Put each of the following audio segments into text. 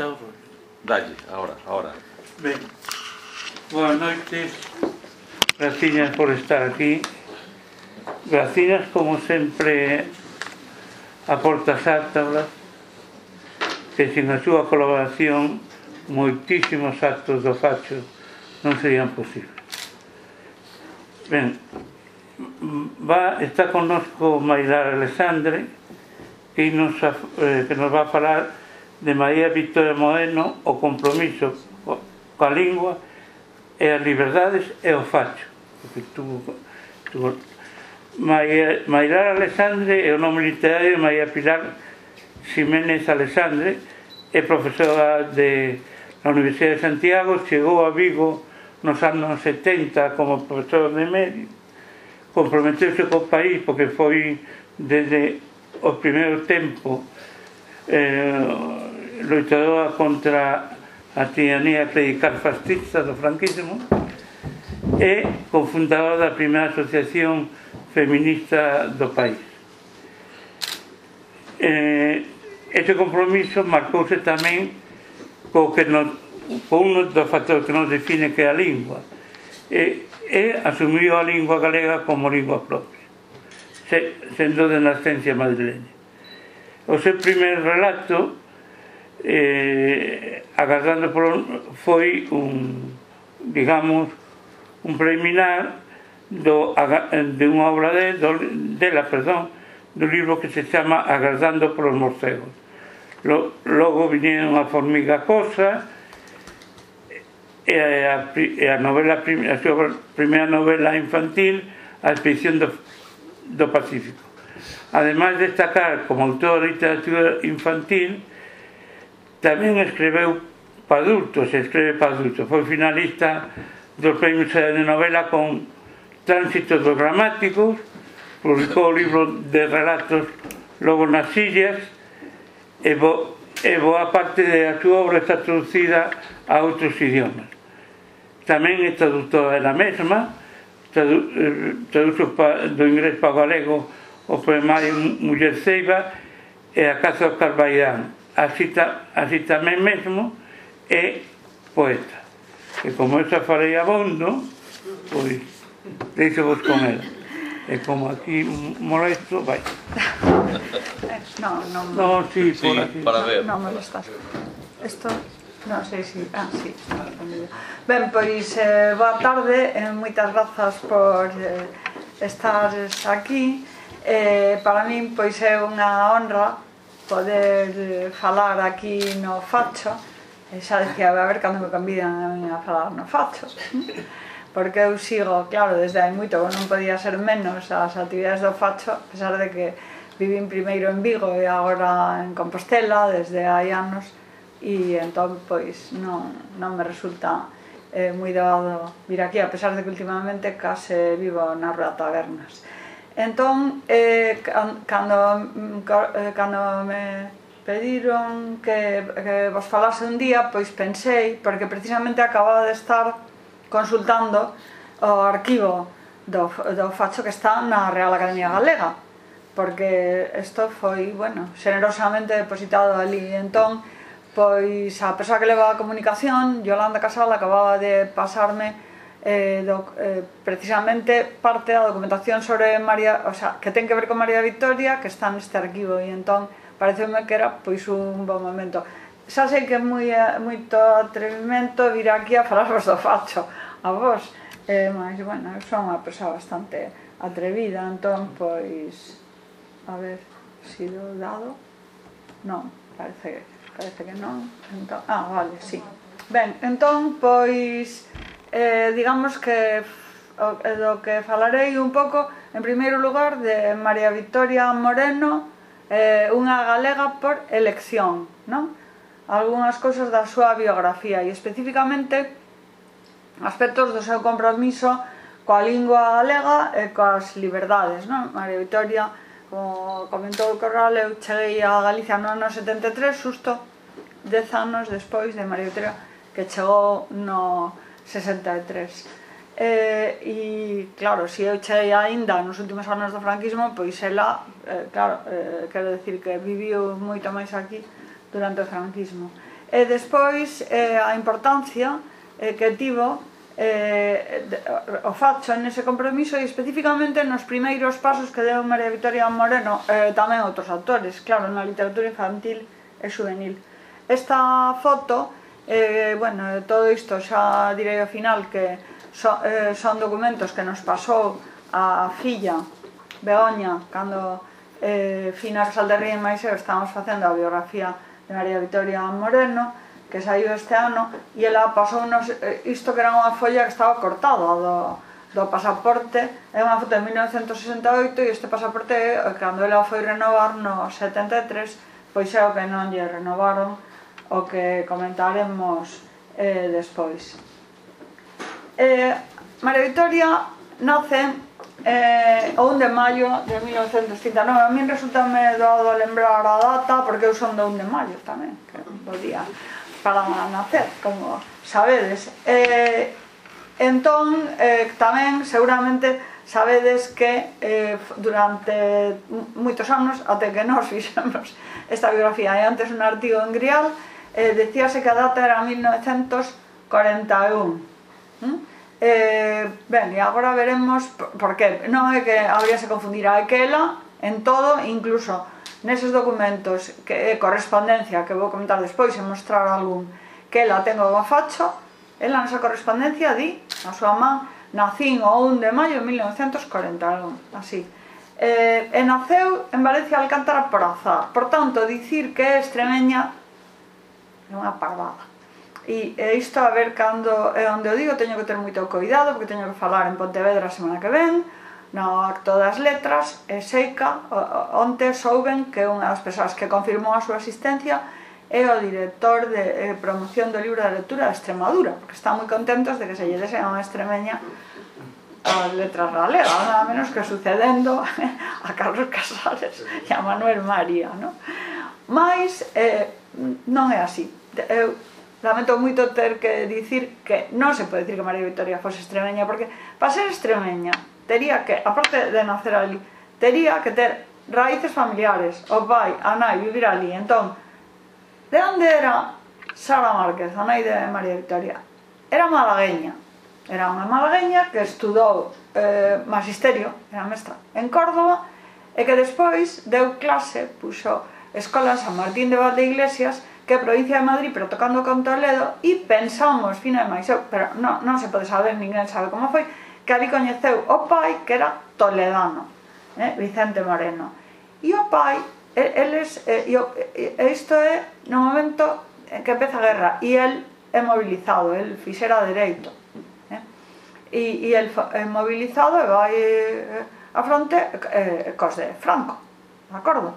está horror. Dalle, ahora, ahora. Ben, boas noites. Graciñas por estar aquí. Graciñas, como sempre, a portas átaulas, que sin a súa colaboración moitísimos actos do facho non serían posibles. Ben, va, está connosco Mailar Alexandre, que nos, eh, que nos va a falar de María Victoria Moreno o compromiso coa lingua e as liberdades e o facho porque tuvo, tú María, Mailar Alexandre é o nome literario de María Pilar Ximénez Alexandre é profesora de la Universidade de Santiago chegou a Vigo nos anos 70 como profesora de medio comprometeuse co país porque foi desde o primeiro tempo eh, loitadora contra a tiranía clerical fascista do franquismo e cofundadora da primeira asociación feminista do país. Eh, ese compromiso marcouse tamén co que nos, co un dos factores que nos define que é a lingua e, e asumiu a lingua galega como lingua propia se, sendo de nascencia madrileña o seu primer relato eh, agardando por, foi un digamos un preliminar do, de unha obra de, do, dela perdón, do libro que se chama Agardando polos morcegos. Lo, logo vinieron a formiga cosa e a, e a novela a súa primeira novela infantil A expedición do, do Pacífico. Ademais de destacar como autor de literatura infantil Tamén escreveu para adultos, escreve para adultos. Foi finalista do Premio de Novela con Tránsitos dos Gramáticos, publicou o libro de relatos Logo nas Illas, e, bo, e boa parte da súa obra está traducida a outros idiomas. Tamén é traductora da mesma, tradu, eh, pa, do inglés para o galego o poemario Muller Ceiba e a Caza Carbaidán, así, ta, así tamén mesmo é poeta. E como esa farei abondo pois deixo vos con ela. E como aquí molesto vai. No, non no, sí, sí, para ver. Non no molestas isto Non sei se... Ah, sí. Ben, pois, eh, boa tarde, eh, moitas grazas por eh, estar aquí. Eh, para min, pois, é unha honra poder eh, falar aquí no facho e xa decía, a ver, cando me convidan a mí a falar no facho porque eu sigo, claro, desde hai moito non podía ser menos as actividades do facho a pesar de que vivín primeiro en Vigo e agora en Compostela desde hai anos e entón, pois, non, non me resulta eh, moi doado vir aquí a pesar de que últimamente case vivo na Rua Tabernas. Entón, eh, cando, mm, eh, cando me pediron que, que vos falase un día, pois pensei, porque precisamente acababa de estar consultando o arquivo do, do facho que está na Real Academia Galega, porque isto foi, bueno, generosamente depositado ali. Entón, pois a persoa que leva a comunicación, Yolanda Casal, acababa de pasarme eh, do, eh, precisamente parte da documentación sobre María, o sea, que ten que ver con María Victoria, que está neste arquivo e entón pareceume que era pois un bon momento. Xa sei que é moi, eh, moito atrevimento vir aquí a falarvos do facho a vos, eh, mas, bueno, son unha persoa bastante atrevida, entón, pois, a ver, sido dado, non, parece que parece que non. Entón, ah, vale, sí. Ben, entón, pois, eh, digamos que o, eh, do que falarei un pouco, en primeiro lugar, de María Victoria Moreno, eh, unha galega por elección, non? Algúnas cousas da súa biografía e especificamente aspectos do seu compromiso coa lingua galega e coas liberdades, non? María Victoria, como comentou o Corral, eu cheguei a Galicia no ano 73, xusto 10 anos despois de María Victoria, que chegou no 63. Eh, e claro, se eu chei aínda nos últimos anos do franquismo, pois ela, eh, claro, eh, quero decir que viviu moito máis aquí durante o franquismo. E despois eh, a importancia eh, que tivo eh, o facho nese compromiso e especificamente nos primeiros pasos que deu María Victoria Moreno eh, tamén outros autores, claro, na literatura infantil e juvenil. Esta foto Eh, bueno, todo isto xa direi ao final que so, eh, son documentos que nos pasou a filla Begoña cando eh, Fina Casalderrín e Maiseo estábamos facendo a biografía de María Vitoria Moreno que saiu este ano e ela pasou unos, eh, isto que era unha folla que estaba cortada do, do pasaporte é unha foto de 1968 e este pasaporte eh, cando ela foi renovar no 73 pois é o que non lle renovaron o que comentaremos eh, despois. Eh, María Victoria nace eh, o 1 de maio de 1939. A min resultame doado lembrar a data porque eu son do 1 de maio tamén, que o día para nacer, como sabedes. Eh, entón, eh, tamén, seguramente, sabedes que eh, durante moitos anos, até que nós fixemos esta biografía, e antes un artigo en Grial, eh, decíase que a data era 1941. Mm? Eh, ben, e agora veremos por, que. Non é que habríase confundir a aquela en todo, incluso neses documentos que é correspondencia que vou comentar despois e mostrar algún que ela ten o facho, ela nesa correspondencia di a súa man nacín o 1 de maio de 1941, así. Eh, e naceu en Valencia Alcántara por azar. Por tanto, dicir que é extremeña unha parvada. E, e isto a ver cando, é onde eu digo, teño que ter moito cuidado, porque teño que falar en Pontevedra a semana que ven, no acto das letras, e Seica, onte souben que unha das persoas que confirmou a súa asistencia é o director de eh, promoción do libro de lectura de Extremadura, porque están moi contentos de que se lle dese a unha extremeña a letras galega, nada menos que sucedendo a Carlos Casales e a Manuel María, non? Mas eh, non é así, eu lamento moito ter que dicir que non se pode dicir que María Victoria fose extremeña, porque para ser extremeña tería que, aparte de nacer ali, tería que ter raíces familiares, o pai, a nai, vivir ali. Entón, de onde era Sara Márquez, a nai de María Victoria? Era malagueña. Era unha malagueña que estudou eh, magisterio, era mestra, en Córdoba, e que despois deu clase, puxo Escola San Martín de Valde Iglesias, que é provincia de Madrid, pero tocando con Toledo, e pensamos, fina de Maiseu, pero non, non se pode saber, ninguén sabe como foi, que ali coñeceu o pai que era toledano, eh, Vicente Moreno. E o pai, eles, el e, e isto é no momento en que empeza a guerra, e el é mobilizado, el fixera dereito. Eh? E, e el é mobilizado e vai eh, a fronte eh, cos de Franco, de acordo?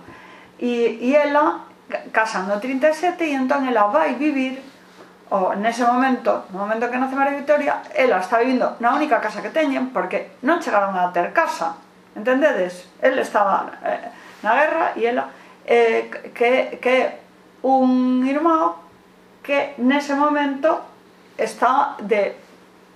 E, e ela casan no 37 e entón ela vai vivir o nese momento, no momento que nace María Victoria, ela está vivindo na única casa que teñen porque non chegaron a ter casa. Entendedes? El estaba eh, na guerra e ela eh, que, que un irmão que nese momento está de,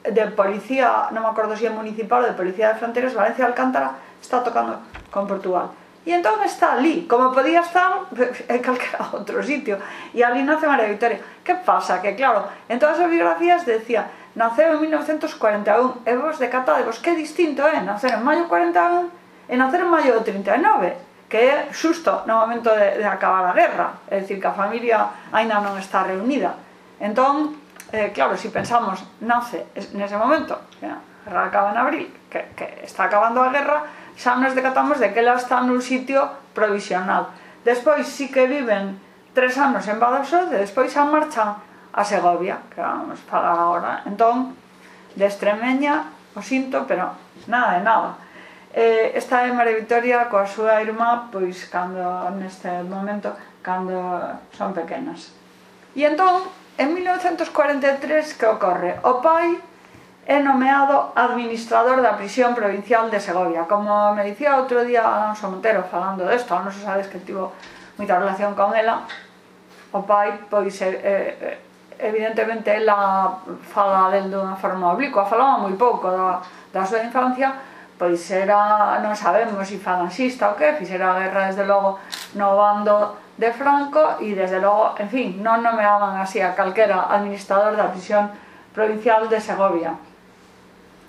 de policía, non me acordo se é municipal ou de policía de fronteras, Valencia Alcántara, está tocando con Portugal. E entón está ali, como podía estar en calquera outro sitio. E ali nace María Victoria. Que pasa? Que claro, en todas as biografías decía naceu en 1941 e vos decatadevos que distinto é nacer en maio 41 e nacer en maio 39 que é xusto no momento de, de acabar a guerra é dicir que a familia aínda non está reunida entón, eh, claro, se si pensamos nace nese momento que a guerra acaba en abril que, que está acabando a guerra xa nos decatamos de que ela está nun sitio provisional. Despois sí que viven tres anos en Badajoz e despois xa marchan a Segovia, que vamos falar agora. Entón, de Extremeña, o sinto, pero nada de nada. Eh, esta é María Victoria coa súa irmá, pois cando neste momento, cando son pequenas. E entón, en 1943, que ocorre? O pai é nomeado administrador da prisión provincial de Segovia. Como me dicía outro día Alonso Montero falando desto, non se sabes que tivo moita relación con ela, o pai, pois, eh, evidentemente, ela fala del dunha forma oblicua, falaba moi pouco da, da súa infancia, pois era, non sabemos se falanxista ou que, fixera a guerra, desde logo, no bando de Franco e, desde logo, en fin, non nomeaban así a calquera administrador da prisión provincial de Segovia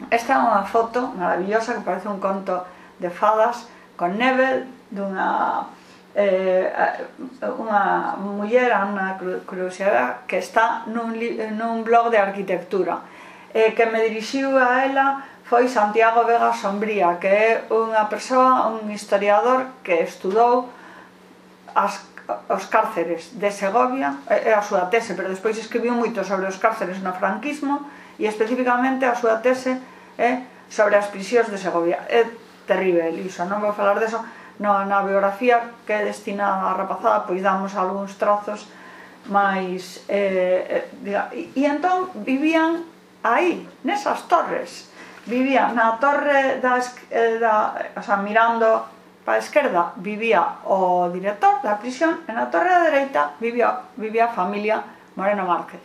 Esta é unha foto maravillosa que parece un conto de fadas con neve dunha eh, unha muller, Ana Cruxera, que está nun, nun blog de arquitectura. Eh, que me dirixiu a ela foi Santiago Vega Sombría, que é unha persoa, un historiador que estudou as os cárceres de Segovia, é a súa tese, pero despois escribiu moito sobre os cárceres no franquismo e especificamente a súa tese é sobre as prisións de Segovia. É terrible iso, non vou falar deso, no, na biografía que é destinada á rapazada, pois damos algúns trazos máis... Eh, eh, diga, e, e entón vivían aí, nesas torres, vivían na torre das, eh, da, o sea, mirando Para a esquerda vivía o director da prisión e na torre da dereita vivía, vivía a familia Moreno Márquez.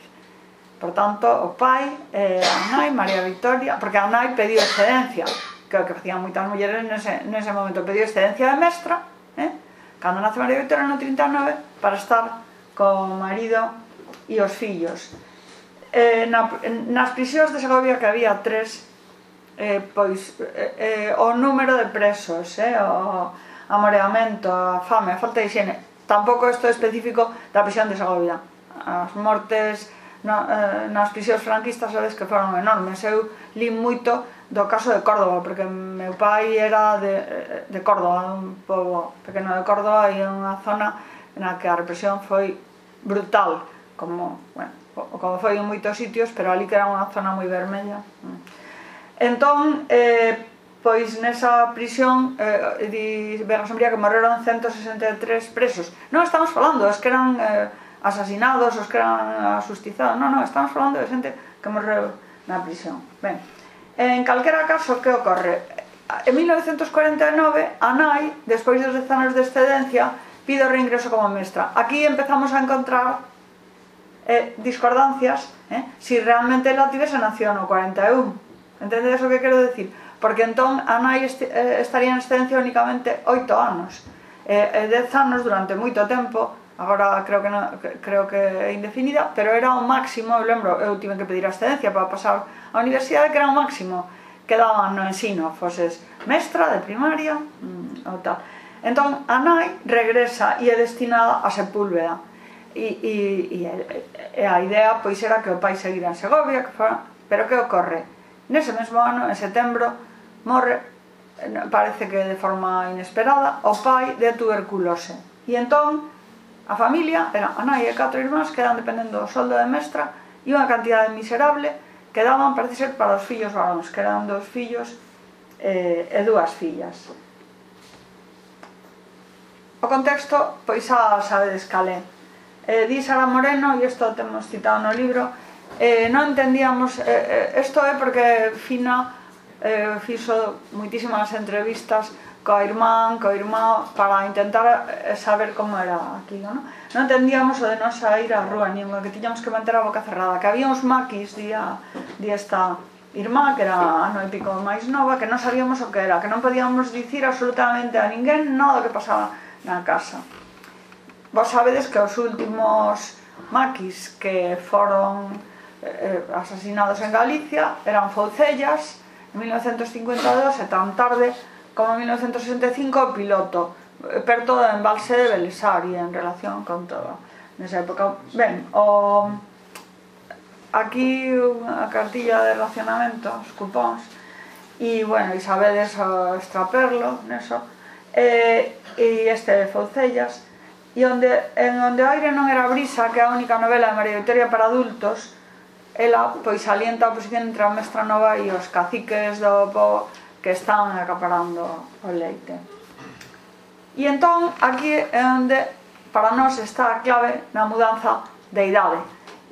Por tanto, o pai eh, a nai, María Victoria, porque a nai pediu excedencia, que o que facían moitas mulleres nese, nese momento, pediu excedencia de mestra, eh? cando nace María Victoria no 39, para estar co marido e os fillos. Eh, na, nas prisións de Segovia que había tres eh, pois eh, eh, o número de presos, eh, o amoreamento, a fame, a falta de higiene. Tampouco isto é específico da prisión de Segovia. As mortes na, eh, nas prisións franquistas sabes que foron enormes. Eu li moito do caso de Córdoba, porque meu pai era de, eh, de Córdoba, un pobo pequeno de Córdoba e unha zona na que a represión foi brutal, como, bueno, como foi en moitos sitios, pero ali que era unha zona moi vermella. Mm. Entón, eh, pois nesa prisión eh, di Vega Sombría que morreron 163 presos. Non estamos falando os que eran eh, asasinados, os que eran asustizados, non, non, estamos falando de xente que morreu na prisión. Ben, en calquera caso, que ocorre? En 1949, a NAI, despois dos 10 anos de excedencia, pide o reingreso como mestra. Aquí empezamos a encontrar eh, discordancias eh, si realmente ela tivese nación no 41 Entendedes o que quero decir? Porque entón a nai est eh, estaría en excedencia únicamente 8 anos. E, e 10 anos durante moito tempo, agora creo que, non, creo que é indefinida, pero era o máximo, eu lembro, eu tive que pedir a excedencia para pasar á universidade, que era o máximo que daban no ensino, foses mestra de primaria mm, ou tal. Entón, a nai regresa e é destinada a Sepúlveda. E, e, e, e a idea pois era que o pai seguira en Segovia, que fora, pero que ocorre? Nese mesmo ano, en setembro, morre, parece que de forma inesperada, o pai de tuberculose. E entón, a familia, era a nai e catro irmáns, quedan dependendo do soldo de mestra e unha cantidade miserable que daban, parece ser, para os fillos varóns, que eran dos fillos eh, e dúas fillas. O contexto, pois xa sabedes calé. Eh, di Sara Moreno, e isto temos citado no libro, eh, non entendíamos eh, eh isto é eh, porque Fina eh, fixo moitísimas entrevistas coa irmán, coa irmá para intentar eh, saber como era aquilo, non? Non entendíamos o de non sair á rúa nin o que tiñamos que manter a boca cerrada que había uns maquis día, día esta irmá, que era ano e pico máis nova, que non sabíamos o que era, que non podíamos dicir absolutamente a ninguén nada que pasaba na casa. Vos sabedes que os últimos maquis que foron eh, asasinados en Galicia eran Foucellas en 1952 e tan tarde como en 1965 o piloto. Eh, Perto do embalse de Belisari en relación con todo nesa época. Ben, o aquí unha cartilla de racionamento os cupóns e bueno, e sabedes o extraperlo neso e, e este de Foucellas e onde, en onde o aire non era brisa que é a única novela de María Victoria para adultos ela pois alienta a oposición entre a mestra nova e os caciques do po que están acaparando o leite. E entón, aquí é onde para nós está a clave na mudanza de idade.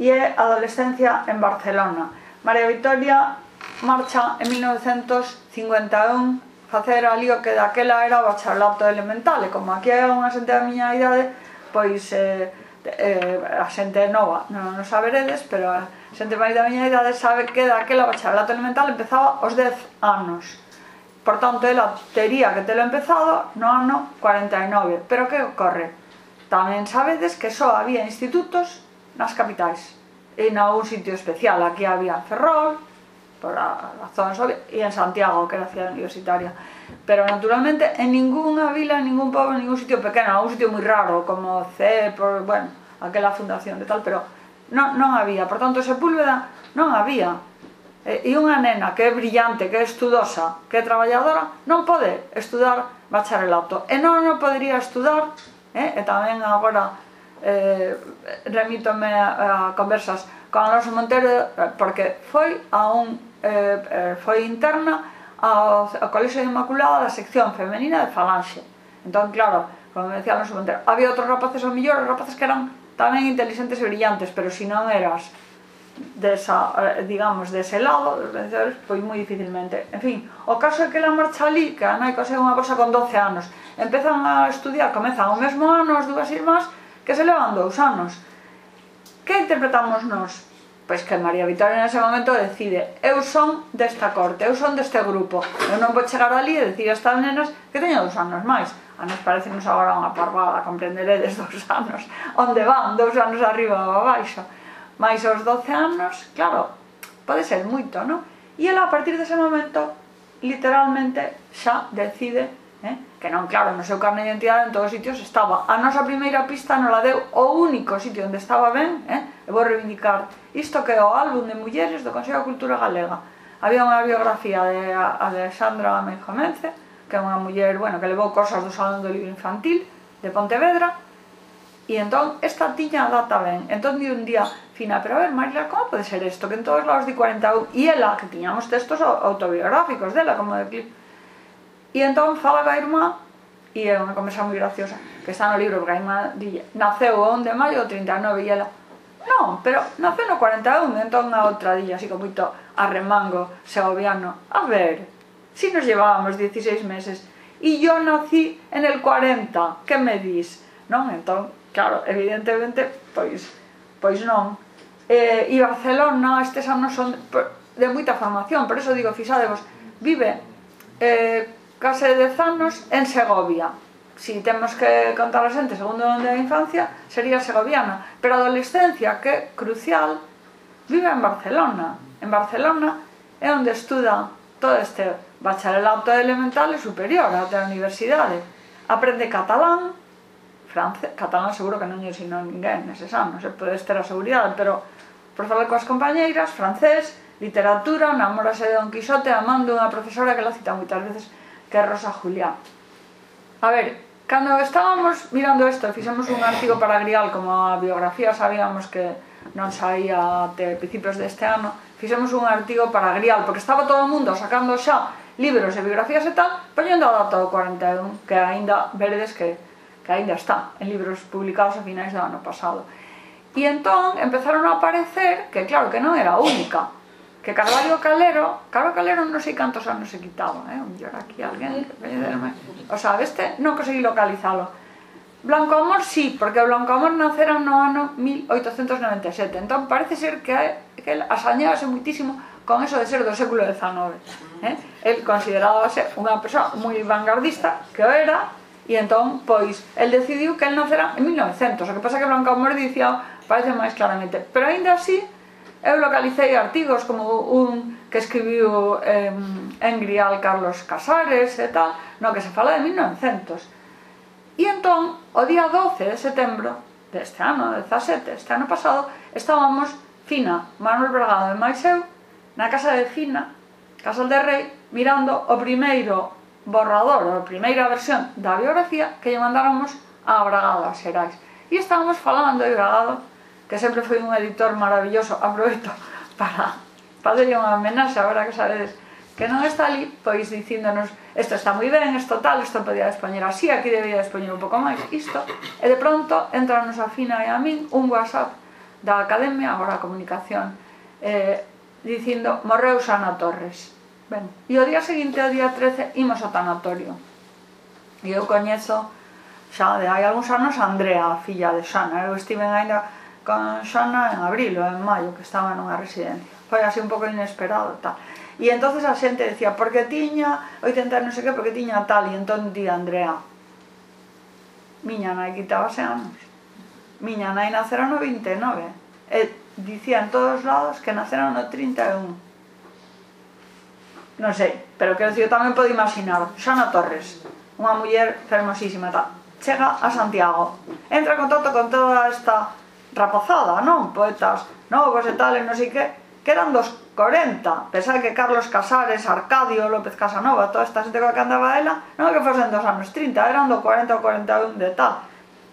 E é a adolescencia en Barcelona. María Victoria marcha en 1951 facer ali o que daquela era o bacharelato elemental e como aquí é unha xente da miña idade pois eh, eh, a xente nova non, non saberedes pero xente máis da miña idade sabe que daquela bacharelato elemental empezaba aos 10 anos. Por tanto, ela tería que telo empezado no ano 49. Pero que ocorre? Tamén sabedes que só había institutos nas capitais. E na un sitio especial. Aquí había Ferrol, por a, a zona sobre, e en Santiago, que era a cidade universitaria. Pero naturalmente en ningunha vila, en ningún pobo, en ningún sitio pequeno, un sitio moi raro, como C, por, bueno, aquela fundación de tal, pero non, non había, por tanto Sepúlveda non había. E, e unha nena que é brillante, que é estudosa que é traballadora, non pode estudar bacharelato e non, non podería estudar eh? e tamén agora eh, remítome a, a conversas con Alonso Montero eh, porque foi a un eh, eh, foi interna ao, ao Colexio Inmaculada da sección femenina de Falange entón claro, como me decía Alonso Montero había outros rapaces ao millor, rapaces que eran tamén inteligentes e brillantes, pero se si non eras desa, eh, digamos, dese lado, dos vencedores, pois moi dificilmente. En fin, o caso é que la marcha ali, que a nai consegue unha cosa con 12 anos, empezan a estudiar, comezan o mesmo ano as dúas irmás, que se levan dous anos. Que interpretamos nós? Pois que María Victoria nese momento decide eu son desta corte, eu son deste grupo, eu non vou chegar ali e decir a estas nenas que teño dous anos máis a nos parecenos agora unha parvada, comprenderedes dos anos, onde van, dous anos arriba ou abaixo, mais aos 12 anos, claro, pode ser moito, non? E ela a partir dese momento, literalmente, xa decide eh? que non, claro, no seu carne de identidade en todos os sitios estaba. A nosa primeira pista non la deu o único sitio onde estaba ben, eh? e vou reivindicar isto que é o álbum de mulleres do Consello de Cultura Galega. Había unha biografía de Alexandra Menjomence, que é unha muller, bueno, que levou cosas do Salón do Libro Infantil de Pontevedra, e entón esta tiña data ben. Entón di un día, Fina, pero a ver, Marila, como pode ser isto? Que en todos lados di 41, e ela, que tiñamos textos autobiográficos dela, como de clip. E entón fala a irmá, e é unha conversa moi graciosa, que está no libro, porque a irmá di, naceu o 1 de maio do 39, e ela, non, pero naceu no 41, entón a outra día, así como moito arremango, segoviano, a ver, si nos llevábamos 16 meses, y yo nací en el 40, que me dís? Non? Entón, claro, evidentemente, pois, pois non. Eh, e Barcelona, estes anos son de moita formación, por eso digo, fixadevos, vive eh, case 10 anos en Segovia. Si temos que contar a xente segundo onde a infancia, sería segoviana. Pero a adolescencia, que é crucial, vive en Barcelona. En Barcelona é onde estuda todo este bacharelato elemental e superior até a universidade. Aprende catalán, francés, catalán seguro que non ensinou ninguén neses anos, se podes ter a seguridade, pero por falar coas compañeiras, francés, literatura, namorase de Don Quixote amando unha profesora que la cita moitas veces, que é Rosa Juliá. A ver, cando estábamos mirando isto e fixemos un artigo para Grial como a biografía sabíamos que non saía até principios deste ano, fixemos un artigo para Grial, porque estaba todo o mundo sacando xa libros e biografías e tal, poñendo a data do 41, que aínda veredes que, que aínda está en libros publicados a finais do ano pasado. E entón empezaron a aparecer que claro que non era única, que Carvalho Calero, Carvalho Calero non sei cantos anos se quitaban, eh? Un llor aquí alguén, coñecerme. O sea, este non conseguí localizalo. Blanco Amor sí, porque Blanco Amor nacera no ano 1897, entón parece ser que, que asañábase muitísimo con eso de ser do século XIX. Eh? El considerábase unha persoa moi vanguardista, que o era, e entón, pois, el decidiu que el nacera en 1900, o que pasa que Blanca Humor dicía, oh, parece máis claramente. Pero aínda así, eu localicei artigos como un que escribiu eh, en Grial Carlos Casares e tal, no que se fala de 1900. E entón, o día 12 de setembro deste ano, 17, este ano pasado, estábamos Fina, Manuel Bragado e máis eu, na casa de Fina, Casal de Rei, mirando o primeiro borrador, a primeira versión da biografía que lle mandáramos a Bragado, a Xerais. E estábamos falando de Bragado, que sempre foi un editor maravilloso, aproveito para facerlle unha homenaxe agora que sabedes que non está ali, pois dicíndonos isto está moi ben, isto tal, isto podía expoñer así, aquí debía expoñer un pouco máis, isto, e de pronto entranos a Fina e a min un WhatsApp da Academia, agora a comunicación, eh, dicindo morreu Xana Torres. Ben, e o día seguinte, o día 13, imos ao tanatorio. E eu coñezo xa de hai algúns anos a Andrea, a filla de Xana. Eu estive ainda con Xana en abril ou en maio, que estaba nunha residencia. Foi así un pouco inesperado, tal. E entonces a xente decía, porque tiña 80 non sei que, porque tiña tal, e entón di Andrea, miña nai quitaba anos. Miña nai nacera no 29. E dicían todos lados que naceran no 31. Non sei, pero que eu tamén podo imaginar. Xana Torres, unha muller fermosísima, tal, chega a Santiago, entra en contacto con toda esta rapazada, non? Poetas novos e tal, e non sei que, quedan dos 40, pensar que Carlos Casares, Arcadio, López Casanova, toda esta xente que andaba ela, non que fosen dos anos 30, eran do 40 ou 41 de tal.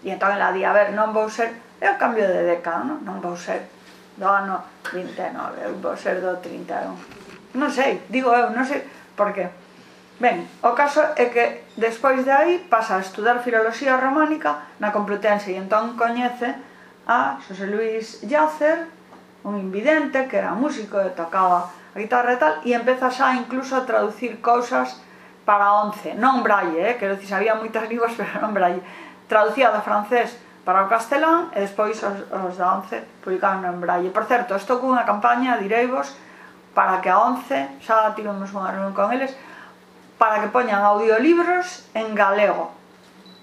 E entón ela di, a ver, non vou ser, é o cambio de década, non, non vou ser do ano 29, eu vou ser do 31. Non sei, digo eu, non sei por que. Ben, o caso é que despois de aí pasa a estudar filoloxía románica na Complutense e entón coñece a Xosé Luis Yácer, un invidente que era músico e tocaba a guitarra e tal, e empeza xa incluso a traducir cousas para once, non braille, eh? quero dicir, sabía moitas linguas, pero non braille. Traducía do francés para o castelán e despois os, os da 11 publicaron en Braille. Por certo, estou cunha campaña, direivos, para que a 11, xa tivemos unha reunión con eles, para que poñan audiolibros en galego.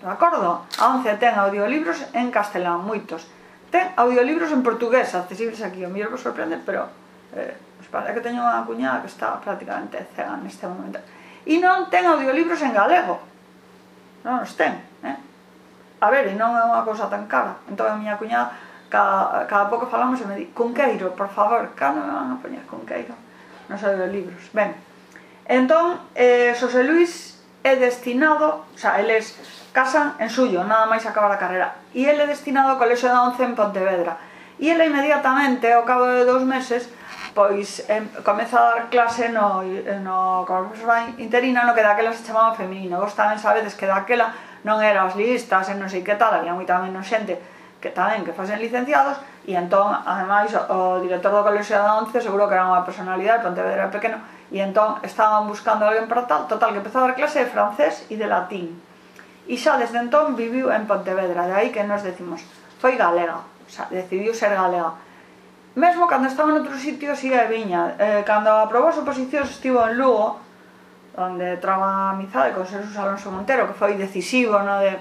De acordo? A 11 ten audiolibros en castelán, moitos. Ten audiolibros en portugués, accesibles aquí. O mellor vos sorprende, pero... Eh, parece que teño unha cuñada que está prácticamente cega neste momento. E non ten audiolibros en galego. Non os ten a ver, e non é unha cousa tan cara. Entón a miña cuñada, cada, cada pouco falamos e me di, Cunqueiro, por favor, cando me van a poñer Cunqueiro? Non sei de libros. Ben, entón, eh, Xosé Luis é destinado, o sea, eles casan en suyo, nada máis acabar a carrera, e ele é destinado ao Colexio da Once en Pontevedra. E ele inmediatamente, ao cabo de dous meses, pois em, comeza a dar clase no, no, como profesora interina no que daquela se chamaba feminino. Vos tamén sabedes que daquela non era os listas e non sei que tal, había moita menos xente que tamén que fosen licenciados e entón, ademais, o, o director do Colexio da 11 seguro que era unha personalidade, Pontevedra era pequeno e entón estaban buscando alguén para tal, total, que empezou a dar clase de francés e de latín. E xa desde entón viviu en Pontevedra de aí que nos decimos, foi galega o sea, decidiu ser galega. Mesmo cando estaba en outro sitio, ia e viña. Eh, cando aprobou as oposicións estivo en Lugo onde traba amizade con Xesús Alonso Montero, que foi decisivo no de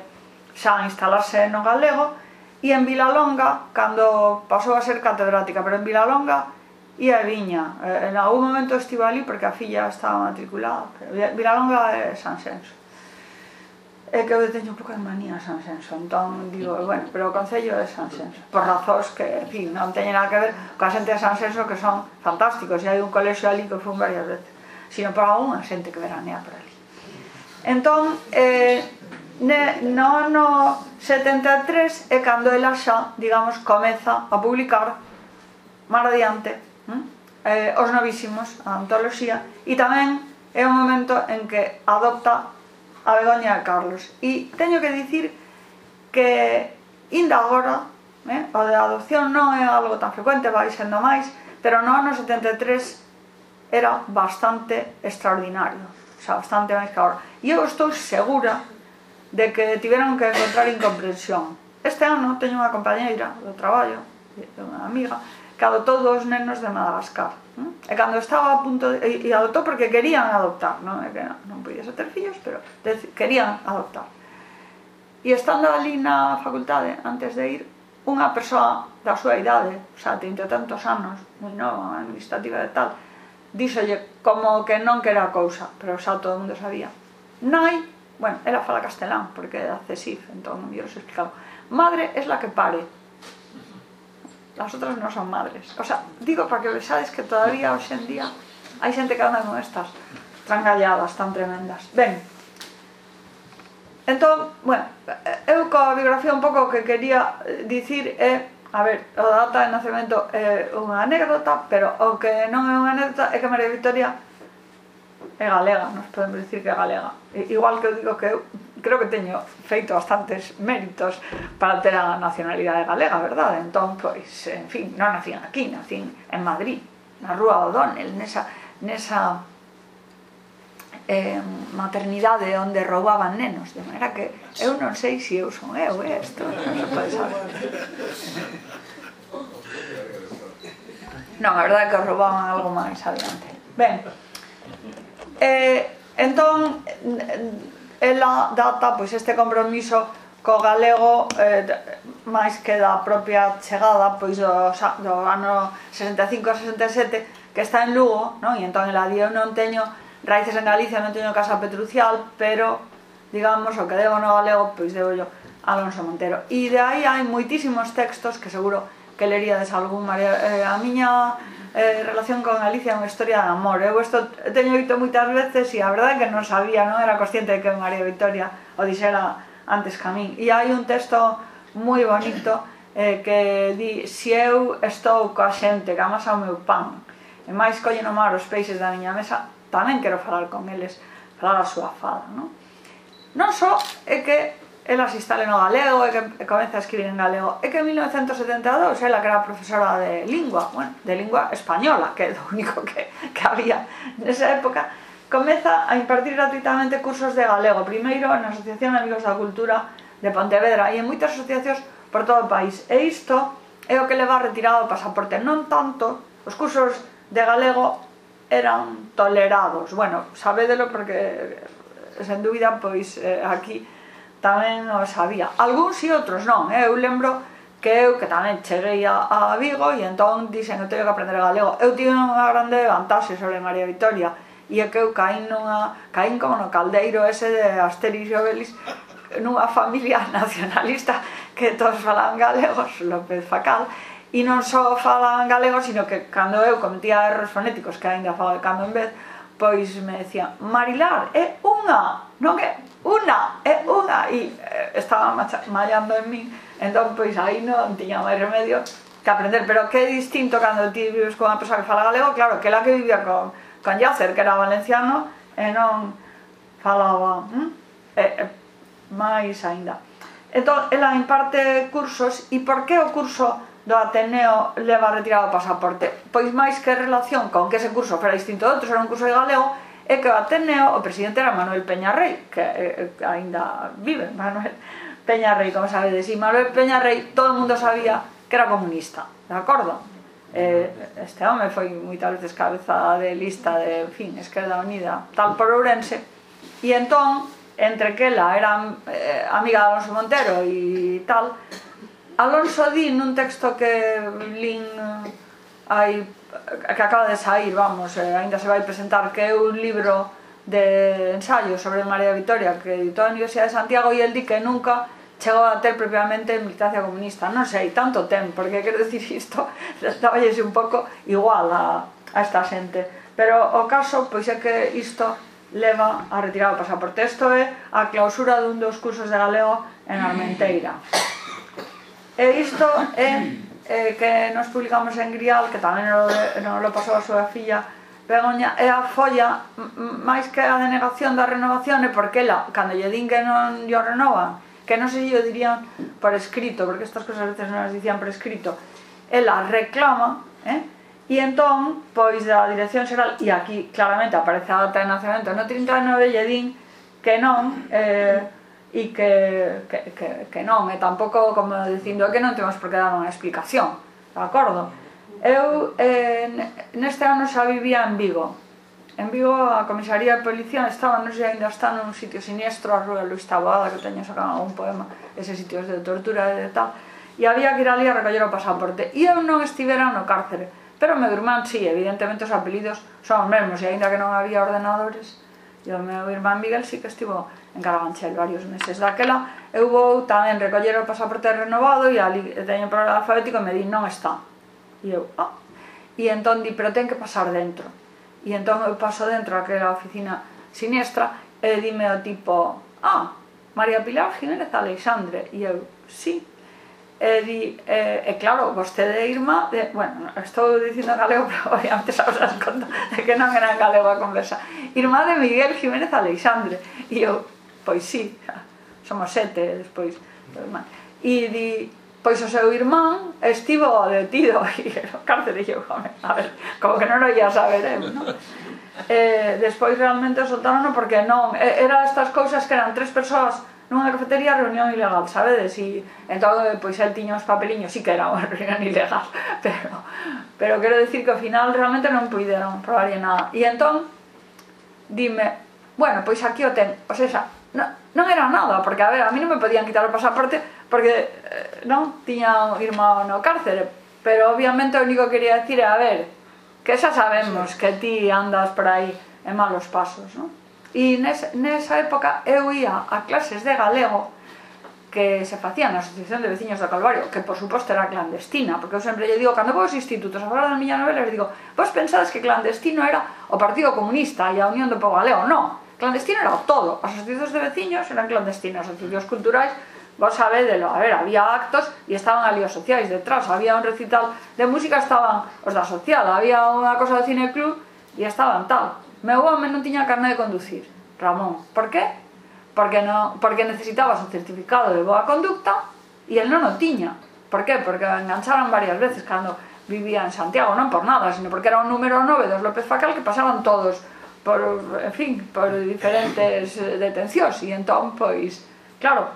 xa instalarse no galego, e en Vilalonga, cando pasou a ser catedrática, pero en Vilalonga ia e viña. Eh, en algún momento estive ali porque a filla estaba matriculada. pero Vilalonga é San Senso. É que eu teño un pouco de manía a San Senso, entón digo, bueno, pero o Concello é San Senso. Por razóns que, en fin, non teñen nada que ver coa xente de San Senso que son fantásticos e hai un colexio ali que fun varias veces sino para unha xente que veranea por ali. Entón eh, ne, no ano 73 é cando ela xa digamos comeza a publicar máis adiante hm, eh, os novísimos a antoloxía e tamén é un momento en que adopta a Begoña de Carlos. E teño que dicir que inda agora eh, o de adopción non é algo tan frecuente vai sendo máis pero no ano 73 era bastante extraordinario, xa bastante máis que agora. E eu estou segura de que tiveron que encontrar incomprensión. Este ano teño unha compañeira do traballo, unha amiga, que adotou dos nenos de Madagascar. E cando estaba a punto de... E adotou porque querían adoptar, non? E que non, non podías ter fillos, pero querían adoptar. E estando ali na facultade, antes de ir, unha persoa da súa idade, xa, tinte tantos anos, moi nova, administrativa e tal, díxolle como que non que era a cousa, pero xa todo o mundo sabía. Nai, bueno, ela fala castelán, porque é era CESIF, entón non mellor se explicaba. Madre es la que pare. As outras non son madres. O sea, digo para que vexades que todavía hoxe en día hai xente que anda con estas trangalladas tan tremendas. Ben, entón, bueno, eu coa biografía un pouco que quería dicir é eh, A ver, o data de nacemento é unha anécdota, pero o que non é unha anécdota é que María Victoria é galega, nos podemos dicir que é galega. E, igual que eu digo que eu creo que teño feito bastantes méritos para ter a nacionalidade galega, verdade? Entón, pois, en fin, non nacín aquí, nacín en Madrid, na Rúa O'Donnell, nesa, nesa eh, maternidade onde roubaban nenos, de maneira que eu non sei se eu son eu, eh, isto non se pode saber. Non, a verdade é que roubaban algo máis adiante. Ben, eh, entón, eh, ela data pois, este compromiso co galego eh, máis que da propia chegada pois do, do ano 65-67 que está en Lugo, non? E entón ela di eu non teño raíces en Galicia non teño casa Petrucial, pero digamos o que debo no galego, pois debo yo Alonso Montero. E de aí hai moitísimos textos que seguro que leríades algún María. Eh, a miña eh, relación con Galicia é unha historia de amor. Eu isto teño dito moitas veces e a verdade é que non sabía, non era consciente de que María Victoria o dixera antes que a min. E hai un texto moi bonito eh, que di se eu estou coa xente que amasa o meu pan e máis colle no mar os peixes da miña mesa, tamén quero falar con eles, falar a súa fada, non? Non só é que ela se instale no galego e que comeza a escribir en galego. É que en 1972 ela que era profesora de lingua, bueno, de lingua española, que é o único que, que había nesa época, comeza a impartir gratuitamente cursos de galego, primeiro na Asociación de Amigos da Cultura de Pontevedra e en moitas asociacións por todo o país. E isto é o que leva retirado o pasaporte, non tanto os cursos de galego eran tolerados. Bueno, sabédelo porque, sen dúbida, pois eh, aquí tamén o sabía. Algúns e outros non, eh? eu lembro que eu que tamén cheguei a, a Vigo e entón dixen que teño que aprender galego. Eu tive unha grande vantaxe sobre María Vitoria e é que eu caín, nunha, caín como no caldeiro ese de Asterix e Obelix nunha familia nacionalista que todos falan galegos, López Facal, e non só falan galego, sino que cando eu cometía erros fonéticos, que aínda falo de cando en vez, pois me decía, Marilar, é unha, non é unha, é unha, e eh, estaba mallando en min, entón pois aí non tiña máis remedio que aprender, pero que é distinto cando ti vives con unha persoa que fala galego, claro, que la que vivía con, con Yacer, que era valenciano, eh, e non falaba, hm? e, eh, e, eh, máis aínda. Entón, ela imparte cursos, e por que o curso do Ateneo leva retirado o pasaporte. Pois máis que relación con que ese curso fera distinto de outros, era un curso de galego, é que o Ateneo, o presidente era Manuel Peñarrey, que eh, eh aínda vive Manuel Peñarrey, como sabedes, e Manuel Peñarrey, todo o mundo sabía que era comunista, de acordo? Eh, este home foi moitas veces cabeza de lista de, en fin, Esquerda Unida, tal por Ourense, e entón, entre que ela era eh, amiga de Alonso Montero e tal, Alonso di nun texto que lin hai, que acaba de sair, vamos, eh, aínda se vai presentar, que é un libro de ensayo sobre María Victoria que editou a Universidade de Santiago e el di que nunca chegou a ter propiamente militancia comunista. Non sei, tanto ten, porque quero decir isto, daballe un pouco igual a, a esta xente. Pero o caso, pois é que isto leva a retirar o pasaporte. Isto é a clausura dun dos cursos de galego en Armenteira. E isto é eh, que nos publicamos en Grial, que tamén non no lo pasou a súa filla Begoña, é a folla máis que a denegación da renovación e porque ela, cando lle din que non lle renovan, que non se lle dirían por escrito, porque estas cosas a veces non as dicían por escrito, ela reclama, eh? e entón, pois da Dirección Xeral, e aquí claramente aparece a data de nacemento no 39, lle din que non, eh, e que, que, que, que non, e tampouco como dicindo que non temos por que dar unha explicación, de acordo? Eu eh, neste ano xa vivía en Vigo, en Vigo a comisaría de policía estaba, non sei, ainda está nun sitio siniestro, a rúa Luis Taboada, que teño sacado algún poema, eses sitios de tortura e tal, e había que ir ali a recoller o pasaporte, e eu non estivera no cárcere, pero meu irmán, sí, evidentemente os apelidos son os mesmos, e ainda que non había ordenadores, e o meu irmán Miguel sí que estivo en Carabanchel varios meses. Daquela eu vou tamén recoller o pasaporte renovado e ali teño problema alfabético e me di non está. E eu, ah. E entón di, pero ten que pasar dentro. E entón eu paso dentro aquela oficina siniestra e dime o tipo, ah, María Pilar Jiménez Alexandre. E eu, sí, E, di, e, e claro, vostede Irma, de, bueno, estou dicindo galego, pero obviamente xa os das conta de que non era en galego a conversa. Irmá de Miguel Jiménez Alexandre. E eu, pois sí, somos sete despois. E di, pois o seu irmán estivo detido e no cárcere e eu, home, a ver, como que non o ia saber, eh, non? Eh, despois realmente soltaron porque non, era estas cousas que eran tres persoas nunha cafetería reunión ilegal, sabedes? E entón, pois, el tiña os papeliños, sí que era unha reunión ilegal, pero, pero quero dicir que ao final realmente non puideron probar nada. E entón, dime, bueno, pois aquí o ten, o sea, non, non era nada, porque, a ver, a mí non me podían quitar o pasaporte, porque, eh, non, tiña un irmão no cárcere, pero obviamente o único que quería decir é, a ver, que xa sabemos sí. que ti andas por aí en malos pasos, non? E nesa, nesa época eu ia a clases de galego que se facían na Asociación de Veciños do Calvario, que por suposto era clandestina, porque eu sempre lle digo, cando vos institutos a falar da miña novela, lle digo, vos pensades que clandestino era o Partido Comunista e a Unión do Povo Galego, non, clandestino era o todo, as asociacións de veciños eran clandestinas, as asociacións culturais, vos sabedelo, a ver, había actos e estaban ali os sociais detrás, había un recital de música, estaban os da social, había unha cosa de cine club e estaban tal, Meu home non tiña carné de conducir, Ramón. Por qué? Porque, no, porque necesitabas o certificado de boa conducta e el non o tiña. Por qué? Porque engancharon varias veces cando vivía en Santiago, non por nada, sino porque era o número 9 dos López Facal que pasaban todos por, en fin, por diferentes eh, detencións e entón, pois, claro,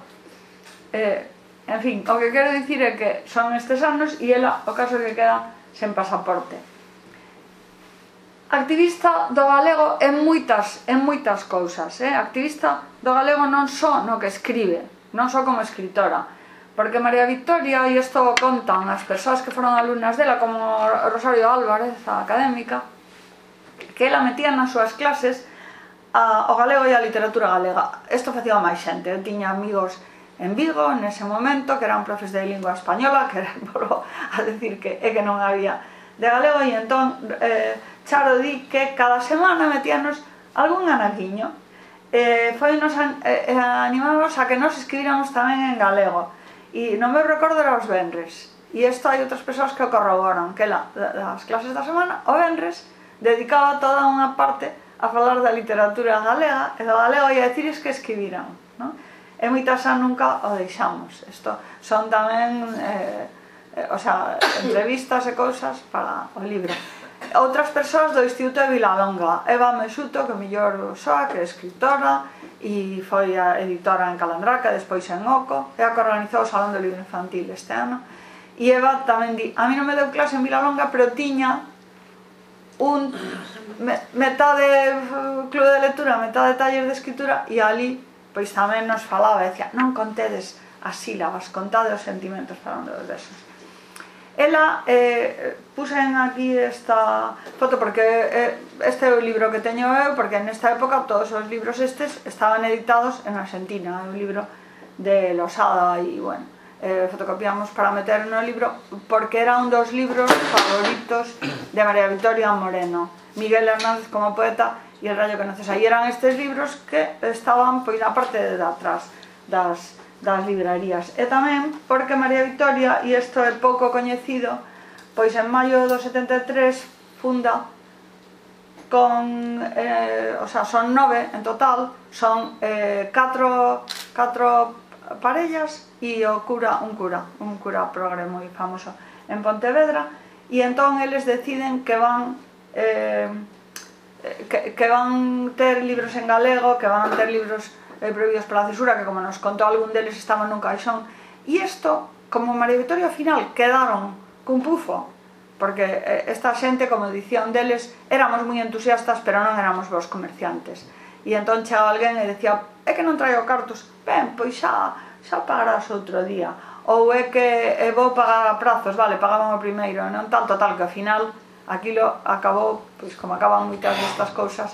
eh, en fin, o que quero dicir é que son estes anos e ela o caso que queda sen pasaporte activista do galego en moitas, en moitas cousas, eh? activista do galego non só no que escribe, non só como escritora, porque María Victoria, e isto contan as persoas que foron alumnas dela, como Rosario Álvarez, a académica, que ela metía nas súas clases a, o galego e a literatura galega. Isto facía máis xente, eu tiña amigos en Vigo, nese momento, que eran profes de lingua española, que eran, por a decir que é que non había de galego, e entón... Eh, Charo di que cada semana metíanos algún anaquiño eh, foi nos an, eh, animamos a que nos escribíramos tamén en galego e non me recordo era os venres. e isto hai outras persoas que o corroboran que la, das clases da semana o venres, dedicaba toda unha parte a falar da literatura galega e do galego e a decir que escribiran non? e moitas xa nunca o deixamos isto son tamén eh, eh, o sea, entrevistas e cousas para o libro outras persoas do Instituto de Vilalonga. Eva Mesuto, que mellor soa, que é escritora, e foi a editora en Calandraca, despois en Oco, e a que organizou o Salón do Libro Infantil este ano. E Eva tamén di, a mí non me deu clase en Vilalonga, pero tiña un metade eh, club de lectura, metade taller de escritura, e ali pois tamén nos falaba, e decía, non contedes as sílabas, contade os sentimentos falando dos versos. Ela eh, puxen aquí esta foto porque eh, este é o libro que teño eu porque nesta época todos os libros estes estaban editados en Argentina. É un libro de Losada e bueno eh, fotocopiamos para meter no libro porque era un dos libros favoritos de María Victoria Moreno. Miguel Hernández como poeta e el rayo que conoces aí eran estes libros que estaban pois na parte de atrás das das librarías. E tamén porque María Victoria, e isto é pouco coñecido, pois en maio do 73 funda con, eh, o sea, son nove en total, son eh, catro, catro parellas e o cura, un cura, un cura progre moi famoso en Pontevedra, e entón eles deciden que van eh, que, que van ter libros en galego, que van ter libros eh, prohibidos para a censura, que como nos contou algún deles estaban nun caixón. E isto, como marevitorio final, quedaron cun pufo, porque eh, esta xente, como dicían deles, éramos moi entusiastas, pero non éramos vos comerciantes. E entón chegaba alguén e decía, é que non traio cartos, ben, pois xa, xa pagarás outro día. Ou é que é vou pagar a prazos, vale, pagaban o primeiro, non tal, total, que ao final aquilo acabou, pois como acaban moitas destas cousas,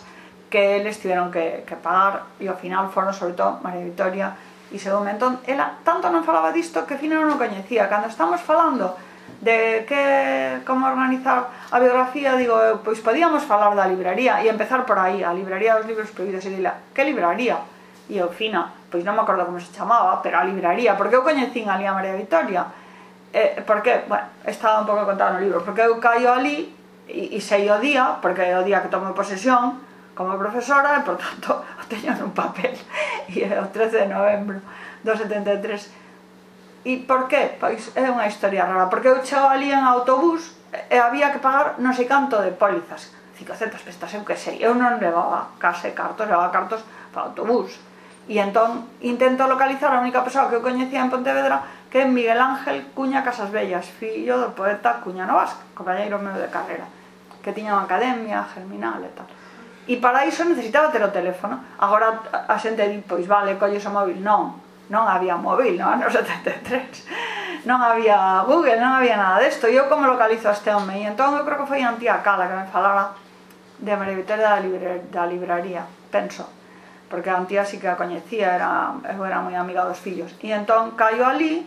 que eles tiveron que, que pagar e ao final foron sobre todo María Victoria e Sego Mentón ela tanto non falaba disto que fino non o coñecía cando estamos falando de que como organizar a biografía, digo, eh, pois podíamos falar da libraría e empezar por aí, a libraría dos libros prohibidos e dila, que libraría? E eu, fina, pois non me acordo como se chamaba, pero a libraría, porque eu coñecín ali a María Victoria. Eh, porque, bueno, estaba un pouco contado no libro, porque eu caio ali e, e sei o día, porque é o día que tomo posesión, como profesora e, por tanto, o teño nun papel e é o 13 de novembro do 73 e por que? Pois é unha historia rara porque eu chego ali en autobús e había que pagar non sei canto de pólizas 500 pestas, eu que sei eu non levaba case cartos, levaba cartos para autobús e entón intento localizar a única persoa que eu coñecía en Pontevedra que é Miguel Ángel Cuña Casas Bellas, fillo do poeta Cuña Novas, compañeiro meu de carrera, que tiña unha academia germinal e tal. E para iso necesitaba ter o teléfono. Agora a xente di, pois vale, colles o móvil. Non, non había móvil, non, no 73. Non había Google, non había nada desto. E eu como localizo a este home? E entón eu creo que foi a tía Cala que me falara de Maribetera da, libre, da libraría, penso. Porque a tía sí que a coñecía, era, eu era moi amiga dos fillos. E entón caio ali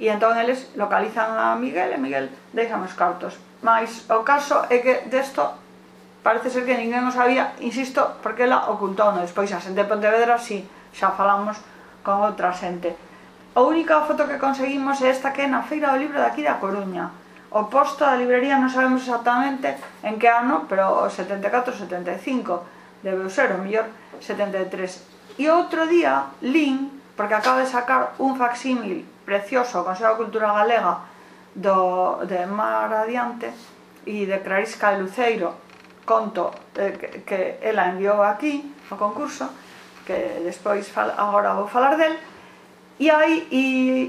e entón eles localizan a Miguel e Miguel deixa os cartos. Mas o caso é que desto parece ser que ninguén o sabía, insisto, porque ela ocultou, no Despois a xente de Pontevedra, si, xa falamos con outra xente. A única foto que conseguimos é esta que é na Feira do Libro de aquí da Coruña. O posto da librería non sabemos exactamente en que ano, pero o 74, 75, debeu ser o mellor 73. E outro día, Lin, porque acaba de sacar un facsímil precioso ao Consello de Cultura Galega do, de Mar Adiante e de Clarisca de Luceiro, conto eh, que ela enviou aquí o concurso que despois fal, agora vou falar del e aí e,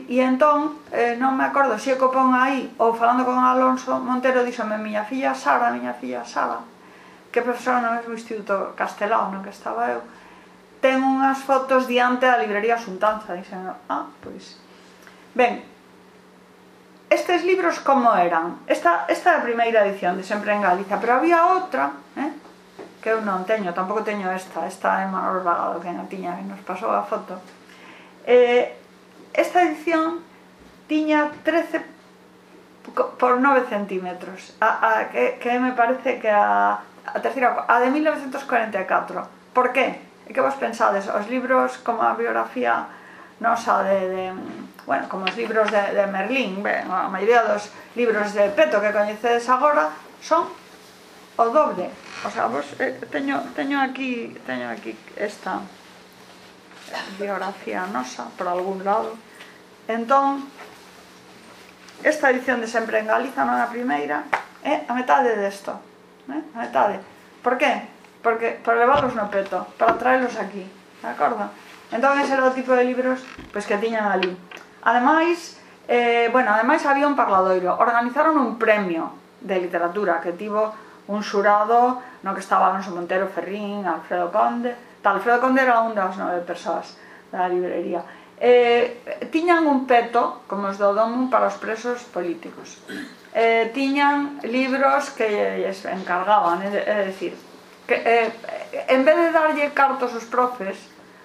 e entón eh, non me acordo se o pon aí ou falando con Alonso Montero díxome miña filla Sara, miña filla Sara que profesora no mesmo instituto castelao no que estaba eu ten unhas fotos diante da librería Xuntanza dixen, ah, pois ben, estes libros como eran? Esta, esta é a primeira edición de Sempre en Galiza, pero había outra, eh? que eu non teño, tampouco teño esta, esta é Manuel Vagado, que non tiña, que nos pasou a foto. Eh, esta edición tiña 13 por 9 centímetros, a, a, que, que me parece que a, a terceira, a de 1944. Por que? E que vos pensades? Os libros como a biografía nosa de, de bueno, como os libros de, de Merlín, ben, a maioría dos libros de Peto que coñecedes agora son o doble. O sea, vos, eh, teño, teño aquí teño aquí esta biografía nosa por algún lado. Entón, esta edición de Sempre en Galiza non é a primeira, é a metade desto. Eh? A metade. Por qué? Porque, para levarlos no peto, para traelos aquí. De acordo? Entón, ese era o tipo de libros pois, pues, que tiñan ali. Ademais, eh, bueno, ademais había un parladoiro. Organizaron un premio de literatura que tivo un xurado no que estaba Alonso Montero Ferrín, Alfredo Conde... Tal, Alfredo Conde era un das nove persoas da librería. Eh, tiñan un peto, como os do domo, para os presos políticos. Eh, tiñan libros que lles encargaban, eh, é dicir, que, eh, en vez de darlle cartos aos profes,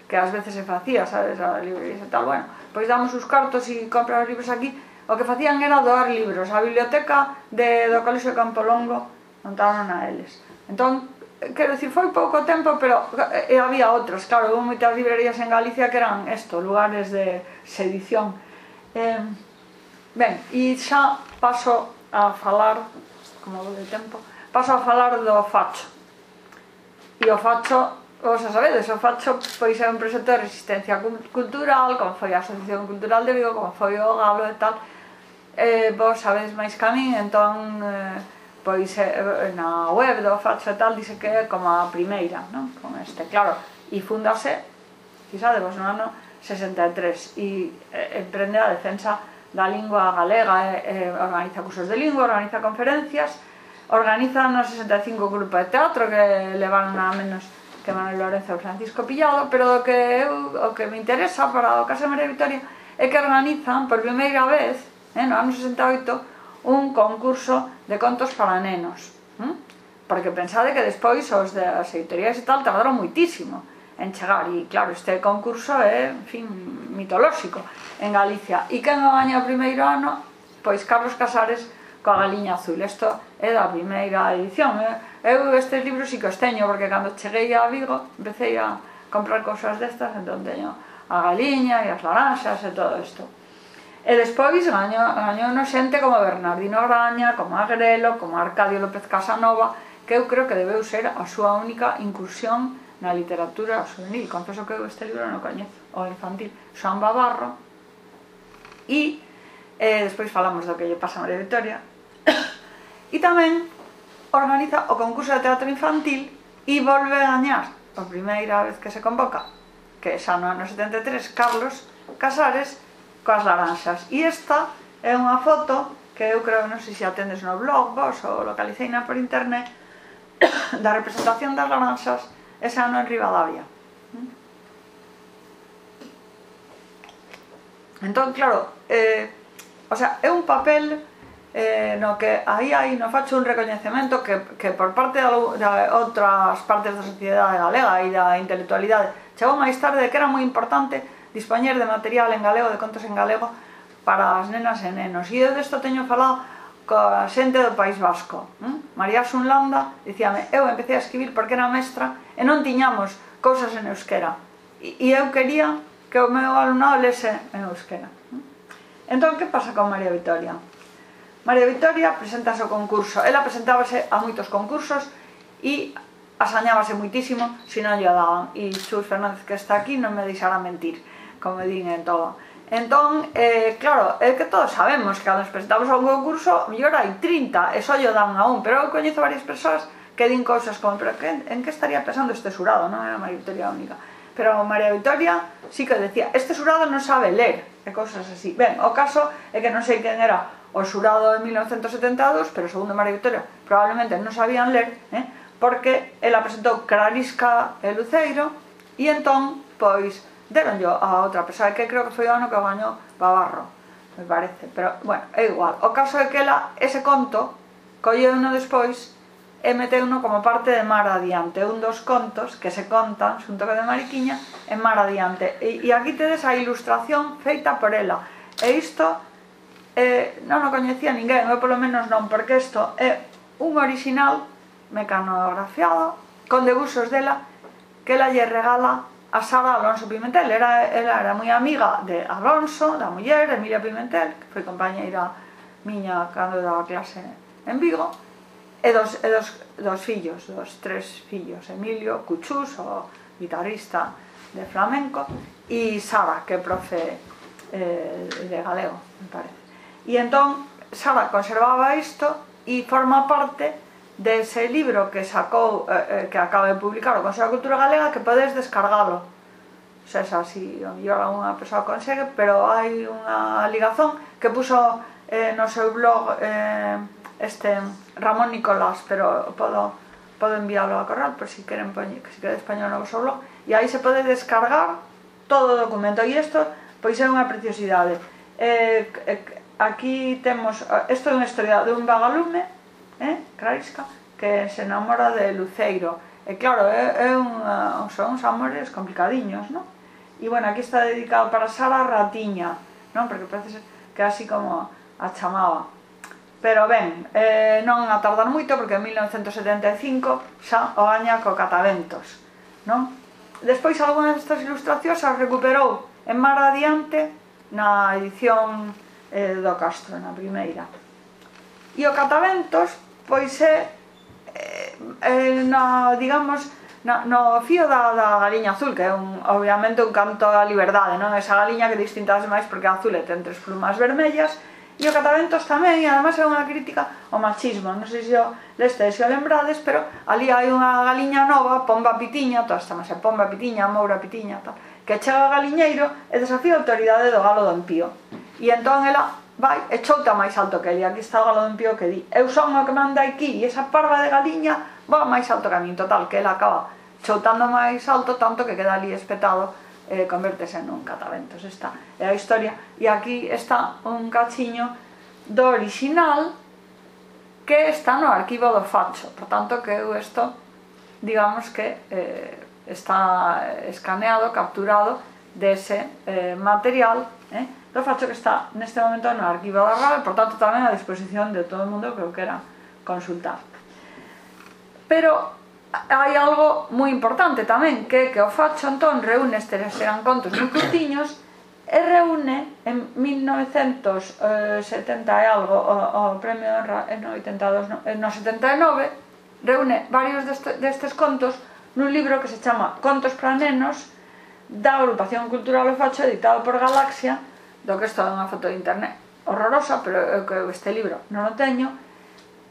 que ás veces se facía, sabes, a librería e tal, bueno, pois damos os cartos e compra os libros aquí, o que facían era doar libros a biblioteca de, do Colegio de Campolongo montaron a eles. Entón, quero dicir, foi pouco tempo, pero e había outros, claro, houve moitas librerías en Galicia que eran esto, lugares de sedición. Eh, ben, e xa paso a falar, como vou de tempo, paso a falar do facho. E o facho Vos a sabedes, o Facho pois é un proxecto de resistencia cultural, como foi a Asociación Cultural de Vigo, como foi o Galo e tal. Eh, vos sabedes máis que a min, entón, eh, pois eh, na web do Facho e tal dice que é como a primeira, non? Con este, claro. E fundase, quizá de vos no ano 63, e eh, emprende a defensa da lingua galega, eh, eh, organiza cursos de lingua, organiza conferencias, organiza no 65 grupo de teatro que levan a menos que Manuel Lorenzo e Francisco Pillado, pero o que eu, o que me interesa para o Casa María Victoria é que organizan por primeira vez, eh, no ano 68, un concurso de contos para nenos. Eh? Porque pensade que despois os das editorías e tal tardaron muitísimo en chegar e claro, este concurso é, en fin, mitolóxico en Galicia. E quen o gaña o primeiro ano? Pois Carlos Casares coa galiña azul. Isto é da primeira edición. Eh? Eu estes libros si que os teño, porque cando cheguei a Vigo empecé a comprar cousas destas, entón teño a galiña e as laranxas e todo isto. E despois gaño, gaño no xente como Bernardino Graña, como Agrelo, como Arcadio López Casanova, que eu creo que debeu ser a súa única incursión na literatura juvenil. Confeso que eu este libro non coñezo, o infantil. Xoan Babarro. E eh, despois falamos do que lle pasa a María Victoria, e tamén organiza o concurso de teatro infantil e volve a gañar a primeira vez que se convoca, que xa no ano 73, Carlos Casares coas laranxas. E esta é unha foto que eu creo, non sei se atendes no blog vos ou localiceina por internet, da representación das laranxas ese ano en Rivadavia. Mm. Entón, claro, eh, o sea, é un papel eh, no que aí aí no facho un recoñecemento que, que por parte de, de outras partes da sociedade galega e da intelectualidade chegou máis tarde que era moi importante dispoñer de material en galego, de contos en galego para as nenas e nenos e eu desto teño falado coa xente do País Vasco ¿Mm? María Sunlanda dicíame eu empecé a escribir porque era mestra e non tiñamos cousas en euskera e, e eu quería que o meu alumnado lese en euskera ¿Mm? entón que pasa con María Vitoria? María Victoria presentase ao concurso. Ela presentábase a moitos concursos e asañábase moitísimo se non lle daban. E Xus Fernández que está aquí non me deixará mentir, como din en todo. Entón, eh, claro, é que todos sabemos que cando nos presentamos a un concurso, mellor hai 30, e só lle dan a un, pero eu coñezo varias persoas que din cousas como, pero que, en que estaría pensando este surado, non era María Victoria única. Pero María Victoria sí que decía, este xurado non sabe ler, e cosas así. Ben, o caso é que non sei quen era o xurado de 1972, pero segundo María Victoria, probablemente non sabían ler, eh? porque ela presentou Clarisca e Luceiro, e entón, pois, deronlle a outra persoa que creo que foi o ano que gañou Babarro, me parece, pero, bueno, é igual. O caso é que ela, ese conto, colleu uno despois, e meteuno como parte de Mar Adiante, un dos contos que se contan xunto que de Mariquiña en Mar Adiante. E, e aquí tedes a ilustración feita por ela. E isto eh, non o coñecía ninguén, eu polo menos non, porque isto é un original mecanografiado con debuxos dela que ela lle regala a Sara Alonso Pimentel. Era, ela era moi amiga de Alonso, da muller, Emilia Pimentel, que foi compañeira miña cando daba clase en Vigo, e dos, e dos, dos fillos, dos tres fillos, Emilio Cuchús, o guitarrista de flamenco, e Saba, que é profe eh, de galego, me parece. E entón, Saba conservaba isto e forma parte dese libro que sacou, eh, eh, que acaba de publicar o Consello de Cultura Galega, que podes descargalo. O sea, xa, si o mellor unha persoa consegue, pero hai unha ligazón que puso eh, no seu blog... Eh, este Ramón Nicolás, pero podo, podo enviálo a Corral por si queren poñer, si queredes poñer no vosso blog e aí se pode descargar todo o documento. E isto pois é unha preciosidade. Eh, eh, aquí temos isto é unha historia de un vagalume eh, Clarisca que se enamora de Luceiro. E claro, é, é unha, son uns amores complicadiños non? e bueno, aquí está dedicado para Sara Ratiña non? porque parece que así como a chamaba. Pero ben, eh, non a tardar moito porque en 1975 xa o aña co Cataventos, non? Despois algunha destas ilustracións as recuperou en mar adiante na edición eh, do Castro, na primeira. E o Cataventos, pois é, eh, eh, na, digamos, na, no fío da, da galiña azul, que é un, obviamente un canto á liberdade, non? Esa galiña que distintas máis porque a azul e ten tres plumas vermellas, e o Cataventos tamén, e además é unha crítica ao machismo, non sei se o leste se o lembrades, pero ali hai unha galiña nova, Pomba Pitiña, todas estamos en Pomba Pitiña, Moura Pitiña, tal, que chega galiñeiro e desafía a autoridade do galo do empío. E entón ela vai e chouta máis alto que ele, aquí está o galo do empío que di, eu son o que manda aquí, e esa parva de galiña va máis alto que a min, total, que ela acaba choutando máis alto, tanto que queda ali espetado eh, convertese nun cataventos está é a historia. E aquí está un cachiño do original que está no arquivo do Facho por tanto que eu isto digamos que eh, está escaneado, capturado dese eh, material eh, do Facho que está neste momento no arquivo da RAE por tanto tamén a disposición de todo o mundo que o quera consultar. Pero hai algo moi importante tamén, que é que o Facho Antón reúne estes encontros moi curtiños e reúne en 1970 e algo o, o Premio de Honra en 82, no 79 reúne varios deste, destes contos nun libro que se chama Contos para nenos da agrupación cultural O Facho editado por Galaxia do que estou unha foto de internet horrorosa, pero eu que este libro non o teño.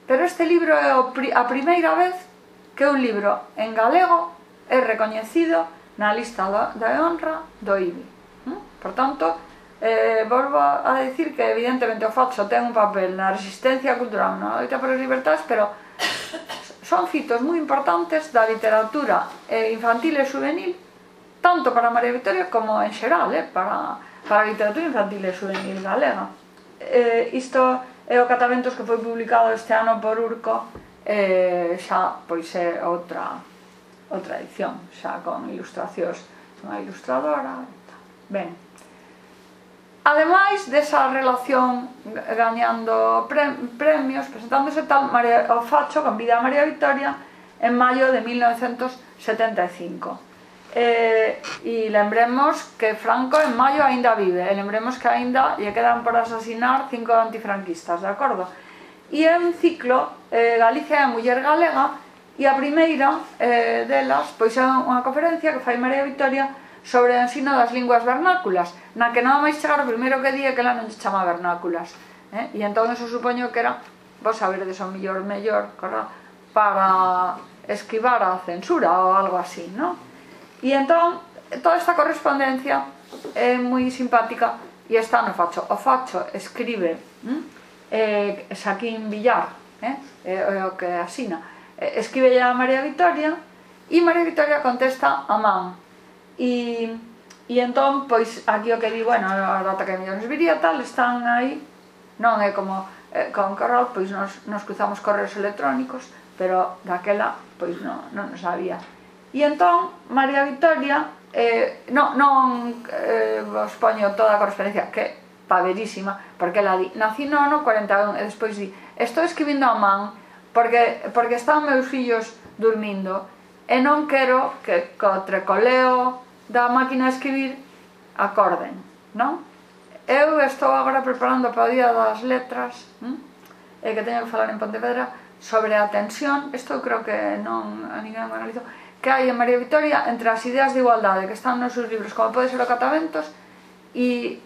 Pero este libro é a primeira vez que un libro en galego é recoñecido na lista da de honra do IBI. hm? Por tanto, eh, volvo a decir que evidentemente o Foxo ten un papel na resistencia cultural na loita por as libertades, pero son fitos moi importantes da literatura eh, infantil e juvenil tanto para María Victoria como en xeral, eh, para, para a literatura infantil e juvenil galega. Eh, isto é o Cataventos que foi publicado este ano por Urco eh, xa pois é outra outra edición, xa con ilustracións unha ilustradora e tal. Ben, Ademais desa relación gañando premios, presentándose tal, María, o Facho con vida a María Victoria en maio de 1975. Eh, e lembremos que Franco en maio aínda vive, e lembremos que aínda lle quedan por asasinar cinco antifranquistas, de acordo? e é un ciclo eh, Galicia é a muller galega e a primeira eh, delas pois é unha conferencia que fai María Victoria sobre o ensino das linguas vernáculas na que nada máis chegar o primeiro que día que ela non se chama vernáculas eh? e entón eso supoño que era vos saber deso mellor mellor corra, para esquivar a censura ou algo así non? e entón toda esta correspondencia é moi simpática e está no facho o facho escribe ¿eh? eh, Saquín Villar, eh, o que asina, eh, escribe a María Victoria e María Victoria contesta a man. E, e entón, pois, aquí o que di, bueno, a data que millóns viría tal, están aí, non é como eh, con Corral, pois nos, nos cruzamos correos electrónicos, pero daquela, pois non, non nos había. E entón, María Victoria, eh, non, non eh, vos poño toda a correspondencia, que paverísima, porque ela di, nací no ano 41, e despois di, estou escribindo a man porque, porque están meus fillos dormindo e non quero que co trecoleo da máquina a escribir acorden, non? Eu estou agora preparando para o Día das Letras, hm? e que teño que falar en Pontevedra, sobre a tensión, isto creo que non a ninguén analizo, que hai en María Victoria entre as ideas de igualdade que están nos seus libros, como pode ser o Cataventos, e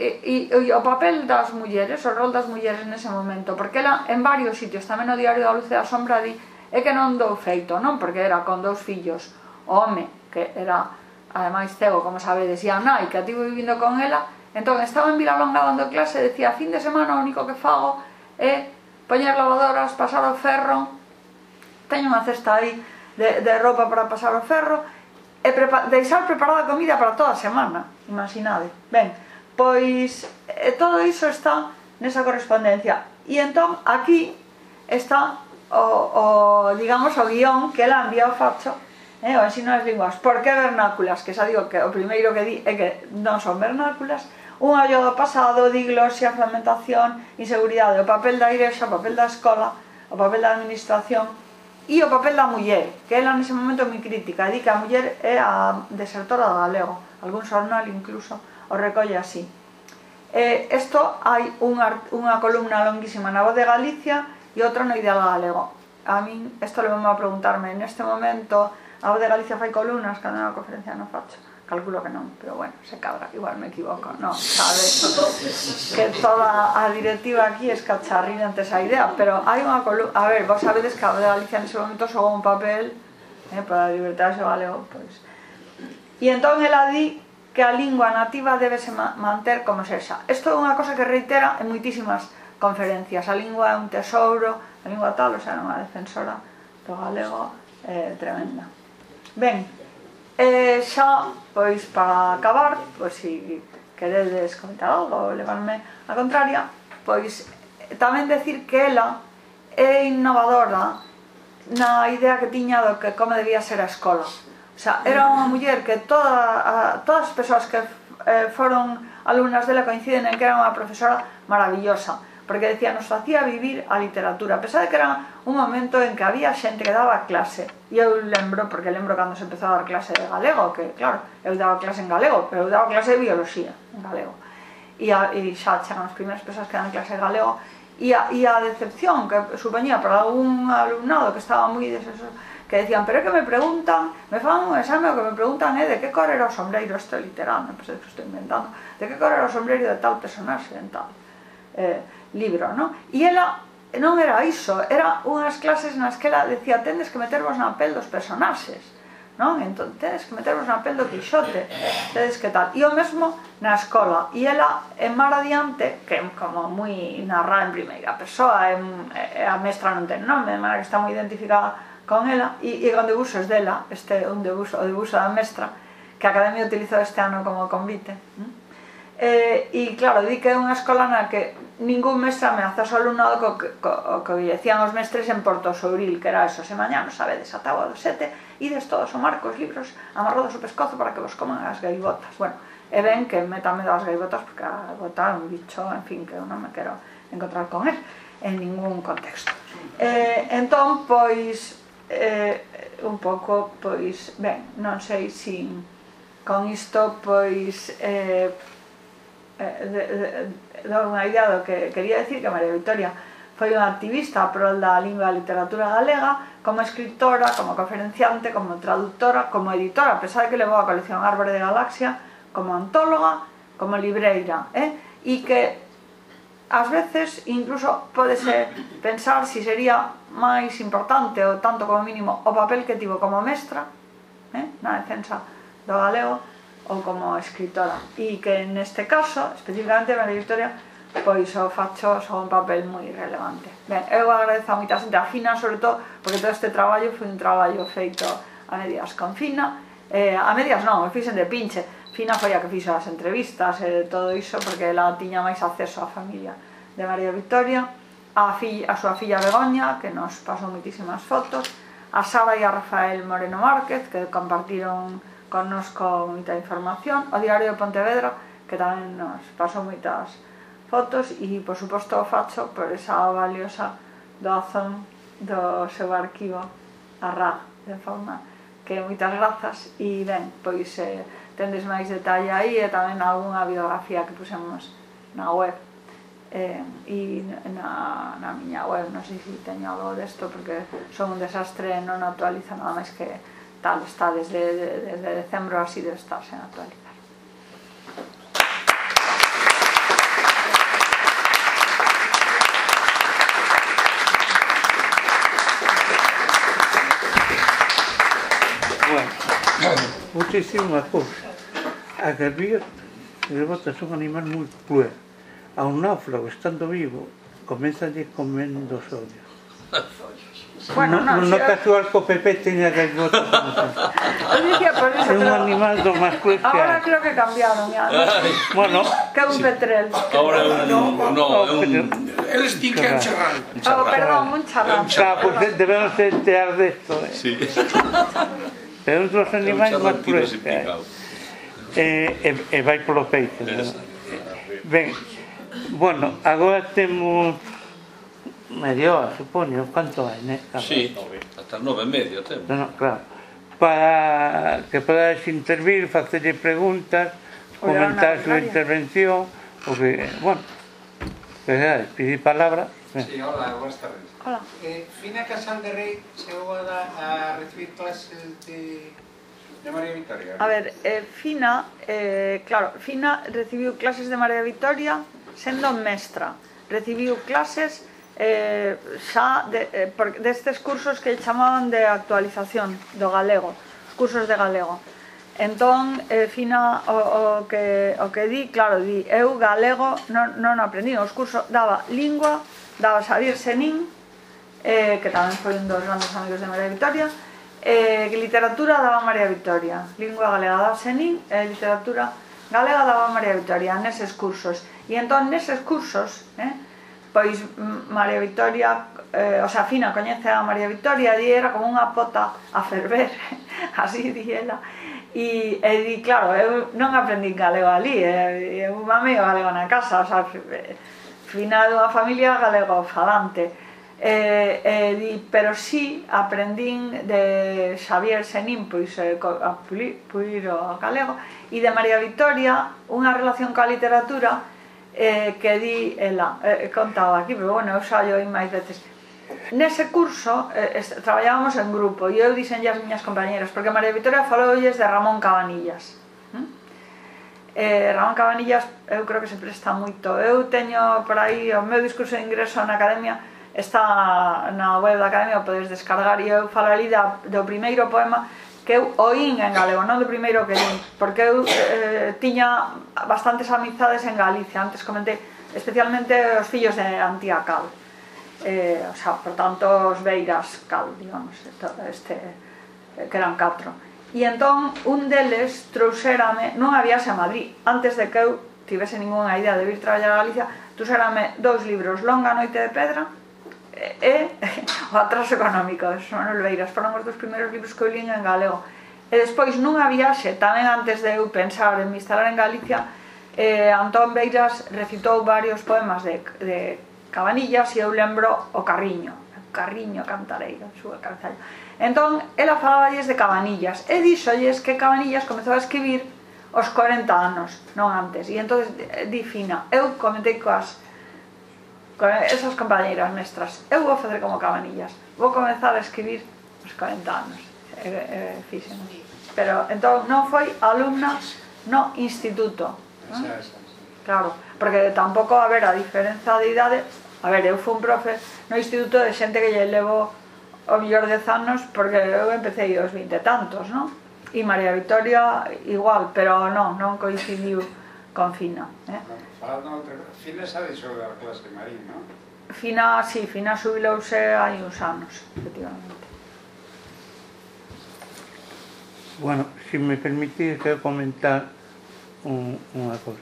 e, e, e o papel das mulleres, o rol das mulleres nese momento, porque ela en varios sitios, tamén no diario da Luz e da Sombra di, é que non dou feito, non? Porque era con dous fillos, o home, que era ademais cego, como sabedes, e a nai, que ativo vivindo con ela, entón estaba en Vilalonga dando clase, decía, fin de semana o único que fago é poñer lavadoras, pasar o ferro, teño unha cesta aí de, de roupa para pasar o ferro, e prepa deixar preparada comida para toda a semana, imaginade. Ben, Pois e todo iso está nesa correspondencia. E entón aquí está o, o digamos o guión que ela enviou Facho eh, o ensino das linguas. Por que vernáculas? Que xa digo que o primeiro que di é que non son vernáculas. Un ollo do pasado, diglosia, fragmentación, inseguridade, o papel da igrexa, o papel da escola, o papel da administración e o papel da muller, que ela nese momento é moi crítica, di que a muller é a desertora do galego, algún xornal incluso o recolle así. Eh, isto hai unha, unha columna longuísima na Voz de Galicia e outra no Ideal Galego. A min, isto le vamos a preguntarme, neste momento a Voz de Galicia fai columnas cando na conferencia non facho calculo que non, pero bueno, se cadra, igual me equivoco, non, sabe que toda a directiva aquí es cacharrín ante esa idea, pero hai unha columna, a ver, vos sabedes que a de Galicia nese momento xogou un papel eh, para a libertad xo galego, pois. E entón ela di que a lingua nativa debese manter como sexa. Isto é unha cosa que reitera en moitísimas conferencias. A lingua é un tesouro, a lingua tal, o sea, unha defensora do galego eh, tremenda. Ben, eh, xa, pois, para acabar, pois, si queredes comentar algo ou levarme a contraria, pois, eh, tamén decir que ela é innovadora na idea que tiña do que como debía ser a escola xa, era unha muller que toda, a, todas as persoas que eh, foron alumnas dela coinciden en que era unha profesora maravillosa porque decía, nos facía vivir a literatura, a pesar de que era un momento en que había xente que daba clase. E eu lembro, porque lembro cando se empezou a dar clase de galego, que claro, eu daba clase en galego, pero eu daba clase de bioloxía en galego. E, a, e xa chegan as primeiras persoas que dan clase de galego, e a, e a decepción que supoñía para algún alumnado que estaba moi desesperado, que decían, pero é que me preguntan, me fan un exame, o que me preguntan é de que cor era o sombreiro, isto é literal, non pensei que estou inventando, de que cor era o sombreiro de tal personaxe en tal eh, libro, non? E ela non era iso, era unhas clases nas que ela decía, tendes que metervos na pel dos personaxes, non? Entón, tedes que metervos na pel do Quixote, tedes que tal. E o mesmo na escola, e ela en mar adiante, que é como moi narrada en primeira persoa, é, a mestra non ten nome, de maneira que está moi identificada con ela e, e con debuxos dela, este un debuxo, o debuxo da mestra, que a Academia utilizou este ano como convite. Eh, e claro, di que é unha escola na que ningún mestre ameaza o alumnado co, co, co, que decían os mestres en Porto Sobril, que era eso, se mañá, non sabedes, a tábua do sete, ides todos o marco, os libros, amarrados o pescozo para que vos coman as gaivotas. Bueno, e ben que metame das gaivotas, porque a gaivota é un bicho, en fin, que eu non me quero encontrar con él en ningún contexto. Eh, entón, pois, eh, un pouco, pois, ben, non sei se con isto, pois, eh, eh, dou unha idea do que quería decir que María Victoria foi unha activista a prol da lingua e literatura galega, como escritora, como conferenciante, como traductora, como editora, a pesar de que levou a colección Árbore de Galaxia, como antóloga, como libreira, eh? e que ás veces incluso podese pensar si sería máis importante, ou tanto como mínimo, o papel que tivo como mestra eh, na defensa do galego ou como escritora. E que neste caso, especificamente María Victoria, pois o facho son un papel moi relevante. Ben, eu agradezo a moita xente a Fina, sobre todo, porque todo este traballo foi un traballo feito a medias con Fina, eh, a medias non, fixen de pinche, Fina foi a que fixo as entrevistas e eh, todo iso, porque ela tiña máis acceso á familia de María Victoria, a, filla, a súa filla Begoña, que nos pasou moitísimas fotos, a Sara e a Rafael Moreno Márquez, que compartiron connosco moita información, o Diario de Pontevedra, que tamén nos pasou moitas fotos, e, por suposto, o Facho, por esa valiosa doazón do seu arquivo a RA, de forma que moitas grazas, e, ben, pois, eh, tendes máis detalle aí, e tamén algunha biografía que pusemos na web eh, e na, na miña web non sei se teño algo desto porque son un desastre non actualiza nada máis que tal está desde, desde decembro así de estar sen actualizar Bueno, muchísimas cousas. A garbías, as botas son animal moi cruel a un náufrago estando vivo comeza a comendo os ollos. Bueno, no, no, no casual co Pepe teña que botas. É un pero... animal do máis cruel que Ahora hay. creo que cambiaron ya. ¿no? bueno, que un sí. petrel. Ahora é un no, no, no, é un eles din que é un charral. Oh, perdón, un charral. Claro, pues debemos entear desto. Eh. Sí. É un dos animais máis cruel que hai. E, eh, e, eh, e eh, vai polo peito. Ben, Bueno, agora temos media hora, supoño, canto hai, né? Claro. Sí, hasta as nove e media temos. No, no, claro. Para que podáis intervir, facerlle preguntas, comentar a súa intervención, o que, bueno, pues, pedir palabra. Sí, hola, buenas tardes. Hola. Eh, Fina Casal de Rey chegou a, a recibir clases de De María Victoria. A ver, eh, Fina, eh, claro, Fina recibiu clases de María Victoria sendo mestra, recibiu clases eh, xa de, eh, por, destes cursos que chamaban de actualización do galego, os cursos de galego. Entón, eh, Fina, o, o, que, o que di, claro, di, eu galego non, non aprendi, os cursos daba lingua, daba Xavier senín, eh, que tamén foi un dos grandes amigos de María Victoria, eh, literatura daba María Victoria, lingua galega daba senín, e eh, literatura Galega daba María Victoria neses cursos. E entón neses cursos, eh, pois María Victoria, eh, o sea, Fina coñece a María Victoria e era como unha pota a ferver, así di ela. E, e di, claro, eu non aprendi galego ali, eh, eu mamei o galego na casa, o sea, finado a familia galego falante. Eh, eh, di, pero sí aprendín de Xavier Senín, pois eh, a pulir o galego, e de María Victoria unha relación coa literatura eh, que di ela, eh, contaba aquí, pero bueno, eu xa yo máis veces. Nese curso eh, est, traballábamos en grupo e eu dixenlle as miñas compañeras, porque María Victoria faloulles de Ramón Cabanillas. Hm? Eh, Ramón Cabanillas eu creo que se presta moito. Eu teño por aí o meu discurso de ingreso na academia está na web da Academia, podes descargar e eu falo ali da, do primeiro poema que eu oín en galego, non do primeiro que lín, porque eu eh, tiña bastantes amizades en Galicia, antes comentei, especialmente os fillos de Antía Cal, eh, o sea, por tanto, os Beiras Cal, digamos, este, que eran catro. E entón, un deles trouxérame, non había a Madrid, antes de que eu tivese ninguna idea de vir traballar a Galicia, trouxérame dous libros, Longa noite de pedra e o atraso económico de Manuel Beiras. Foron os dos primeiros libros que eu lín en galego. E despois nunha viaxe tamén antes de eu pensar en me instalar en Galicia eh, Antón Beiras recitou varios poemas de, de Cabanillas e eu lembro o Carriño Carriño cantareiro, súa cabezalla entón ela falaballes de Cabanillas e díxolles que Cabanillas comezou a escribir os 40 anos, non antes. E entón difina, eu comentei coas con esas compañeiras mestras, eu vou fazer como Cabanillas, vou comenzar a escribir os 40 anos, e, e, fixen. Pero entón non foi alumna no instituto. ¿no? Claro, porque tampouco, a ver, a diferenza de idade, a ver, eu fui un profe no instituto de xente que lle levo o millor 10 anos, porque eu empecé aos 20 e tantos, non? E María Victoria igual, pero non, non coincidiu con Fina. Eh? Falando outra Fina xa deixou da clase marín, non? Fina, sí, Fina subilouse hai uns anos, efectivamente. Bueno, se si me permitís, quero comentar un, unha cosa.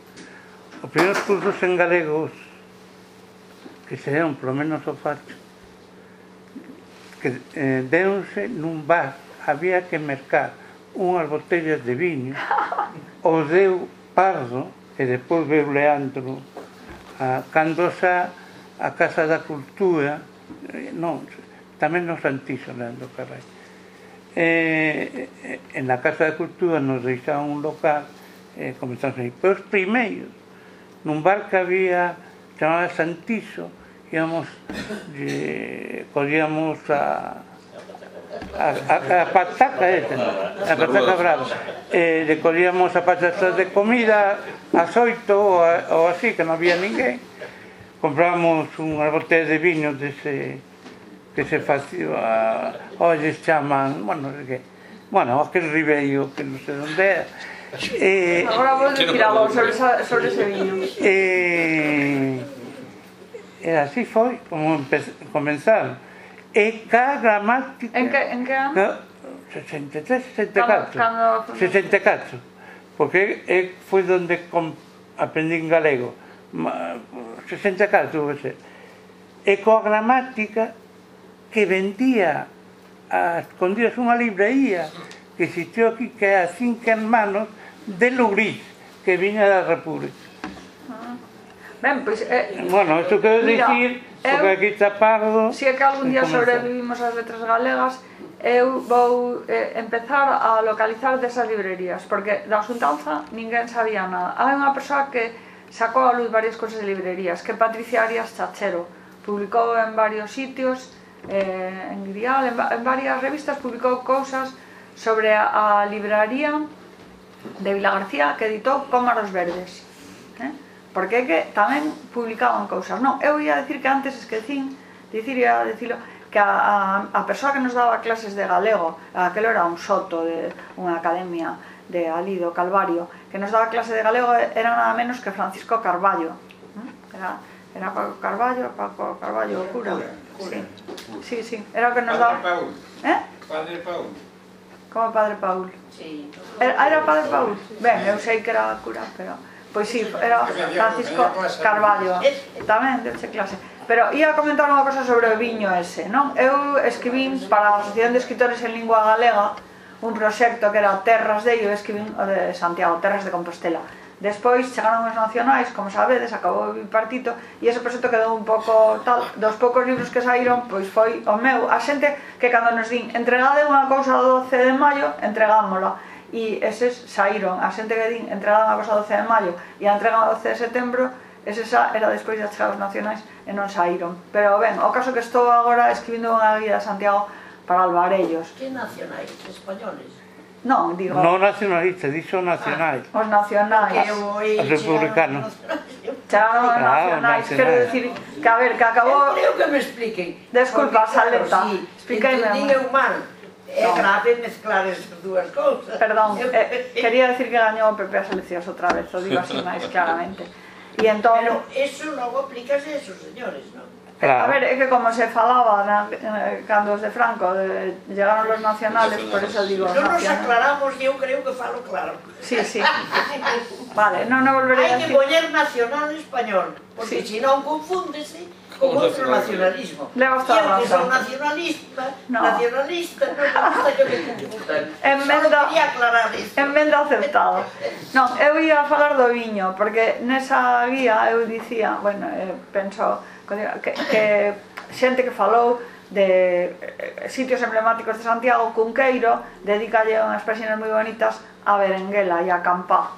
Os primeiros cursos en galegos que se deron, polo menos o facho, que eh, deronse nun bar, había que mercar unhas botellas de viño, o deu Pardo, e despois veu Leandro a, cando xa a Casa da Cultura eh, non, tamén no Santiso Leandro Carrai eh, eh, en a Casa da Cultura nos deixaron un local eh, comenzamos a ir pero os primeiros nun bar que había chamada Santiso íamos eh, collíamos a a, a, a pataca é, a pataca brava. Eh, le colíamos a patatas de comida ás oito ou, ou así que non había ninguén. Compramos unhas botellas de viño dese que se facía olles chaman bueno, que, bueno, aquel ribeiro que non sei onde é eh, agora vou dicir algo sobre, sobre ese viño eh, e así foi como comenzaron gramática. En que, en que ano? No, 63, 64. Cando, cando... 64. Porque é, foi onde com, aprendín galego. 64, você. E coa gramática que vendía a escondidas unha librería que existiu aquí que é a cinco hermanos de Lugris, que viña da República. Ah. Ben, pois... Pues, eh, bueno, isto quero dicir Eu, Porque aquí está pardo. Se si é que algún día sobrevivimos as letras galegas, eu vou eh, empezar a localizar desas librerías, porque da xuntanza ninguén sabía nada. Hai unha persoa que sacou a luz varias cousas de librerías, que Patricia Arias Chachero, publicou en varios sitios, eh, en Grial, en, en varias revistas, publicou cousas sobre a, a libraría de Vila García que editou Cómaros Verdes. Eh? porque é que tamén publicaban cousas. Non, eu ia decir que antes esquecín, dicir, ia dicilo, que a, a, a persoa que nos daba clases de galego, aquelo era un soto de unha academia de ali do Calvario, que nos daba clase de galego era nada menos que Francisco Carballo. ¿Mm? Era, era Paco Carballo, Paco Carballo, cura. Sí, sí, sí, era o que nos daba... Padre Paul. Eh? Padre Paul. Como Padre Paul? Sí. Era, era Padre Paul? Ben, eu sei que era cura, pero... Pois sí, era Francisco Carballo, tamén deuche clase. Pero ia comentar unha cosa sobre o viño ese, non? Eu escribín para a Asociación de Escritores en Lingua Galega un proxecto que era Terras de eu escribín o de Santiago, Terras de Compostela. Despois chegaron os nacionais, como sabedes, acabou o bipartito e ese proxecto quedou un pouco tal, dos poucos libros que saíron, pois foi o meu. A xente que cando nos din entregade unha cousa do 12 de maio, entregámola e eses saíron, a xente que din entregaban a cosa 12 de maio e a entrega 12 de setembro ese xa era despois das chegadas nacionais e non saíron pero ben, o caso que estou agora escribindo unha guía de Santiago para alvarellos que nacionais? españoles? Non, digo... Non nacionalistas, dixo nacionais. Ah, os nacionais. Que os republicanos. Chao, os nacionais. Quero dicir que, a ver, que acabou... Creo que me expliquen. Desculpa, Saleta. Sí, Explicaime. Entendín eu mal É grave mezclar esas dúas cousas. Perdón, eh, quería decir que gañou o PP as eleccións outra vez, o digo así máis claramente. E entón... Pero eso logo aplicase a esos señores, non? Claro. A ver, é que como se falaba na, eh, cando os de Franco de, llegaron los nacionales, por eso digo... Non nos aclaramos e eu creo que falo claro. Sí, sí. vale, non no volveré a decir... Hai que poñer nacional español, porque sí. senón confúndese con vuestro nacionalismo. Le ha gustado. Yo que soy nacionalista, no. nacionalista, no gusta que me confundan. Enmenda, quería aclarar isto. Enmenda aceptada. Non, eu ia falar do viño, porque nesa guía eu dicía, bueno, eh, penso, que, que xente que falou de eh, eh, sitios emblemáticos de Santiago, Cunqueiro, dedicalle unhas páxinas moi bonitas a Berenguela e a Campá.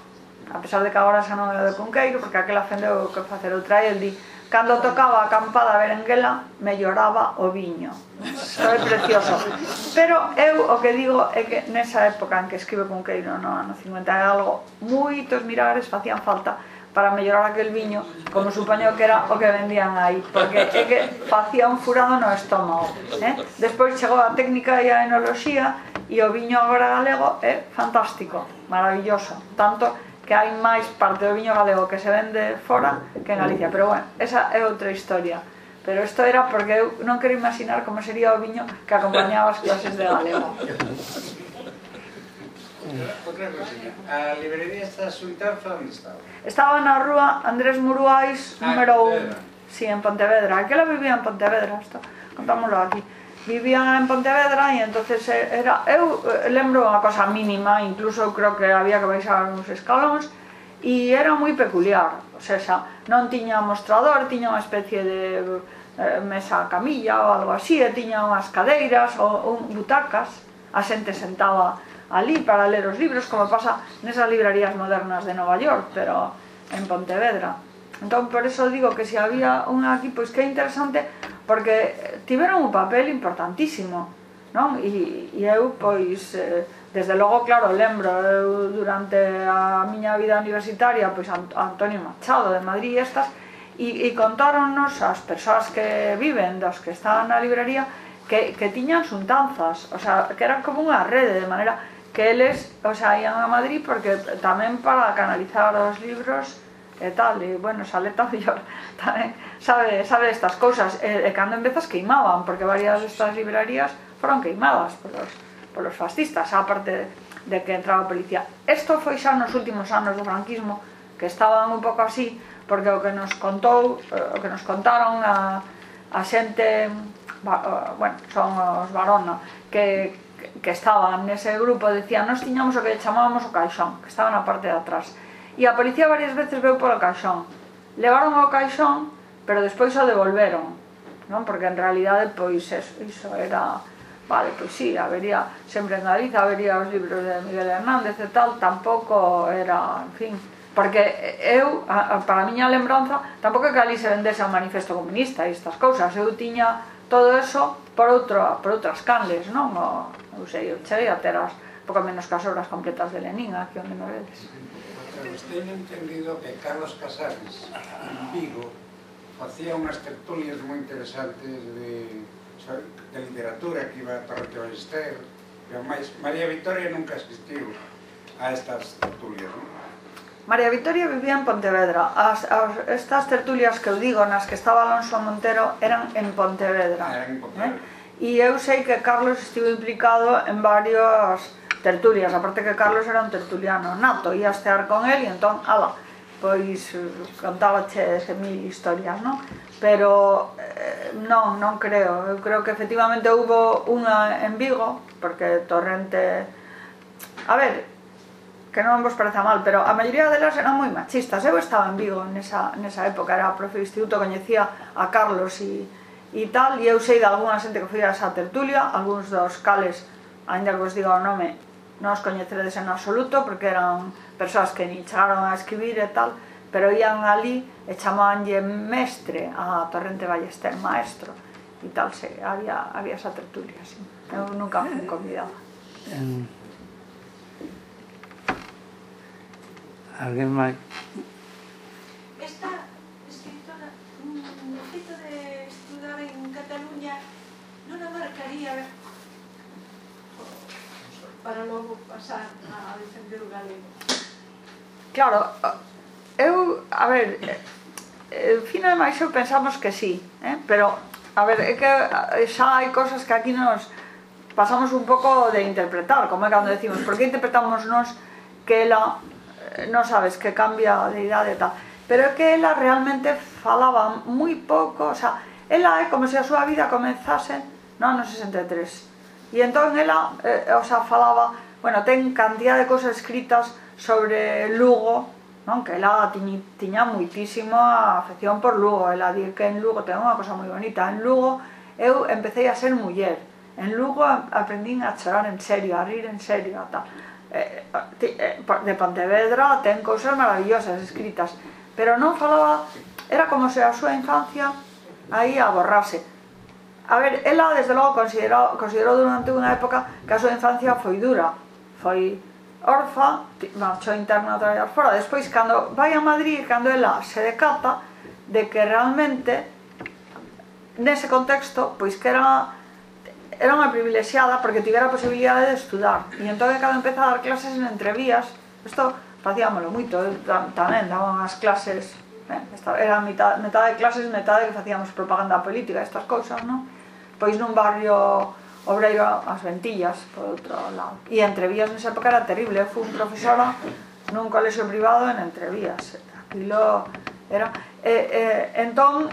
A pesar de que agora xa non é de Cunqueiro, porque aquela fendeu que facer outra e el di Cando tocaba a campada berenguela, me lloraba o viño. Foi precioso. Pero eu o que digo é que nesa época en que escribe Cunqueiro no ano 50 e algo, moitos mirares facían falta para mellorar aquel viño, como supoño que era o que vendían aí, porque é que facía un furado no estómago. Eh? Despois chegou a técnica e a enoloxía, e o viño agora galego é fantástico, maravilloso. Tanto que hai máis parte do viño galego que se vende fora que en Galicia, pero bueno, esa é outra historia. Pero isto era porque eu non quero imaginar como sería o viño que acompañaba as clases de galego. Outra cosilla, a librería está Suitanza onde estaba? Estaba na rúa Andrés Muruais ah, número 1, ah, sí, en Pontevedra. Aquela vivía en Pontevedra, isto, contámoslo aquí vivía en Pontevedra e entonces eh, era eu eh, lembro unha cosa mínima, incluso eu creo que había que baixar uns escalóns e era moi peculiar, o sea, non tiña mostrador, tiña unha especie de eh, mesa camilla ou algo así, e tiña unhas cadeiras ou, un, butacas, a xente sentaba ali para ler os libros, como pasa nesas librarías modernas de Nova York, pero en Pontevedra. Entón, por eso digo que se si había unha aquí, pois que é interesante porque tiveron un papel importantísimo non? E, e eu, pois, eh, desde logo, claro, lembro, eu durante a miña vida universitaria, pois Ant Antonio Machado de Madrid estas, e, e contáronnos as persoas que viven, dos que están na librería, que, que tiñan xuntanzas, o sea, que eran como unha rede, de maneira que eles, o sea, ian a Madrid porque tamén para canalizar os libros e tal, e bueno, Saleta Mellor tamén sabe, sabe estas cousas, e, e cando empezas queimaban, porque varias destas librarías foron queimadas polos, polos fascistas, a parte de que entraba a policía. Isto foi xa nos últimos anos do franquismo, que estaban un pouco así, porque o que nos contou, o que nos contaron a, a xente, bueno, son os varona, que, que estaban nese grupo, decían, nos tiñamos o que chamábamos o caixón, que estaba na parte de atrás, e a policía varias veces veu polo caixón. Levaron ao caixón, pero despois o devolveron, non? Porque en realidade, pois, eso, iso era... Vale, pois sí, habería, sempre en Galiza habería os libros de Miguel Hernández e tal, tampouco era, en fin, porque eu, a, a, para a miña lembranza, tampouco é que ali se vendese un manifesto comunista e estas cousas, eu tiña todo eso por, outro, por outras canles, non? O, eu sei, eu chei a ter as, pouco menos que as obras completas de Lenin, aquí onde non vedes. Pois teño entendido que Carlos Casares, en Vigo, facía unhas tertulias moi interesantes de, de literatura que iba a Torrente Ballester, pero máis, María Victoria nunca asistiu a estas tertulias, non? María Victoria vivía en Pontevedra. As, as, estas tertulias que eu digo nas que estaba Alonso Montero eran en Pontevedra. Ah, eran en ¿eh? Pontevedra. Eh? E eu sei que Carlos estivo implicado en varios tertulias, aparte que Carlos era un tertuliano nato, ías estear con el e entón, ala, pois eh, contaba che mil historias, non? Pero eh, non, non creo. Eu creo que efectivamente hubo unha en Vigo, porque Torrente... A ver, que non vos pareza mal, pero a maioría delas eran moi machistas. Eu estaba en Vigo nesa, nesa época, era profe de instituto, coñecía a Carlos e, e tal, e eu sei de algunha xente que foi a esa tertulia, algúns dos cales, ainda que vos diga o nome, non os coñeceredes en absoluto porque eran persoas que nin chegaron a escribir e tal pero ian ali e chamabanlle mestre a Torrente Ballester, maestro e tal, se, había, había esa tertulia así. eu nunca fui convidada en... alguén máis esta escritora o feito de estudar en Cataluña non a marcaría para logo pasar a defender o galego? Claro, eu, a ver, eh, final máis eu pensamos que sí, eh? pero, a ver, é que eh, xa hai cosas que aquí nos pasamos un pouco de interpretar, como é cando decimos, por que interpretamos nos que ela, eh, non sabes, que cambia de idade e tal, pero é que ela realmente falaba moi pouco, o sea, ela é como se a súa vida comenzase no ano 63, E entón ela, eh, o sea, falaba, bueno, ten cantidad de cosas escritas sobre Lugo, non? Que ela tiña, tiña moitísima afección por Lugo, ela di que en Lugo ten unha cosa moi bonita, en Lugo eu empecé a ser muller, en Lugo aprendín a chorar en serio, a rir en serio, a tal. Eh, eh de Pontevedra ten cousas maravillosas escritas, pero non falaba, era como se a súa infancia aí a borrase. A ver, ela desde logo considerou, considerou durante unha época que a súa infancia foi dura. Foi orfa, marchou interna a traballar fora. Despois, cando vai a Madrid, cando ela se decata de que realmente nese contexto, pois que era era unha privilexiada porque tivera a posibilidade de estudar. E entón cando empeza a dar clases en entrevías. Isto facíamolo moito, tamén daban as clases, eh? era mitad, metade de clases, metade que facíamos propaganda política, estas cousas, non? pois nun barrio obreiro as ventillas, por outro lado. E entrevías nesa época era terrible, eu fui un profesora nun colexo privado en entrevías. Aquilo era... E, e, entón,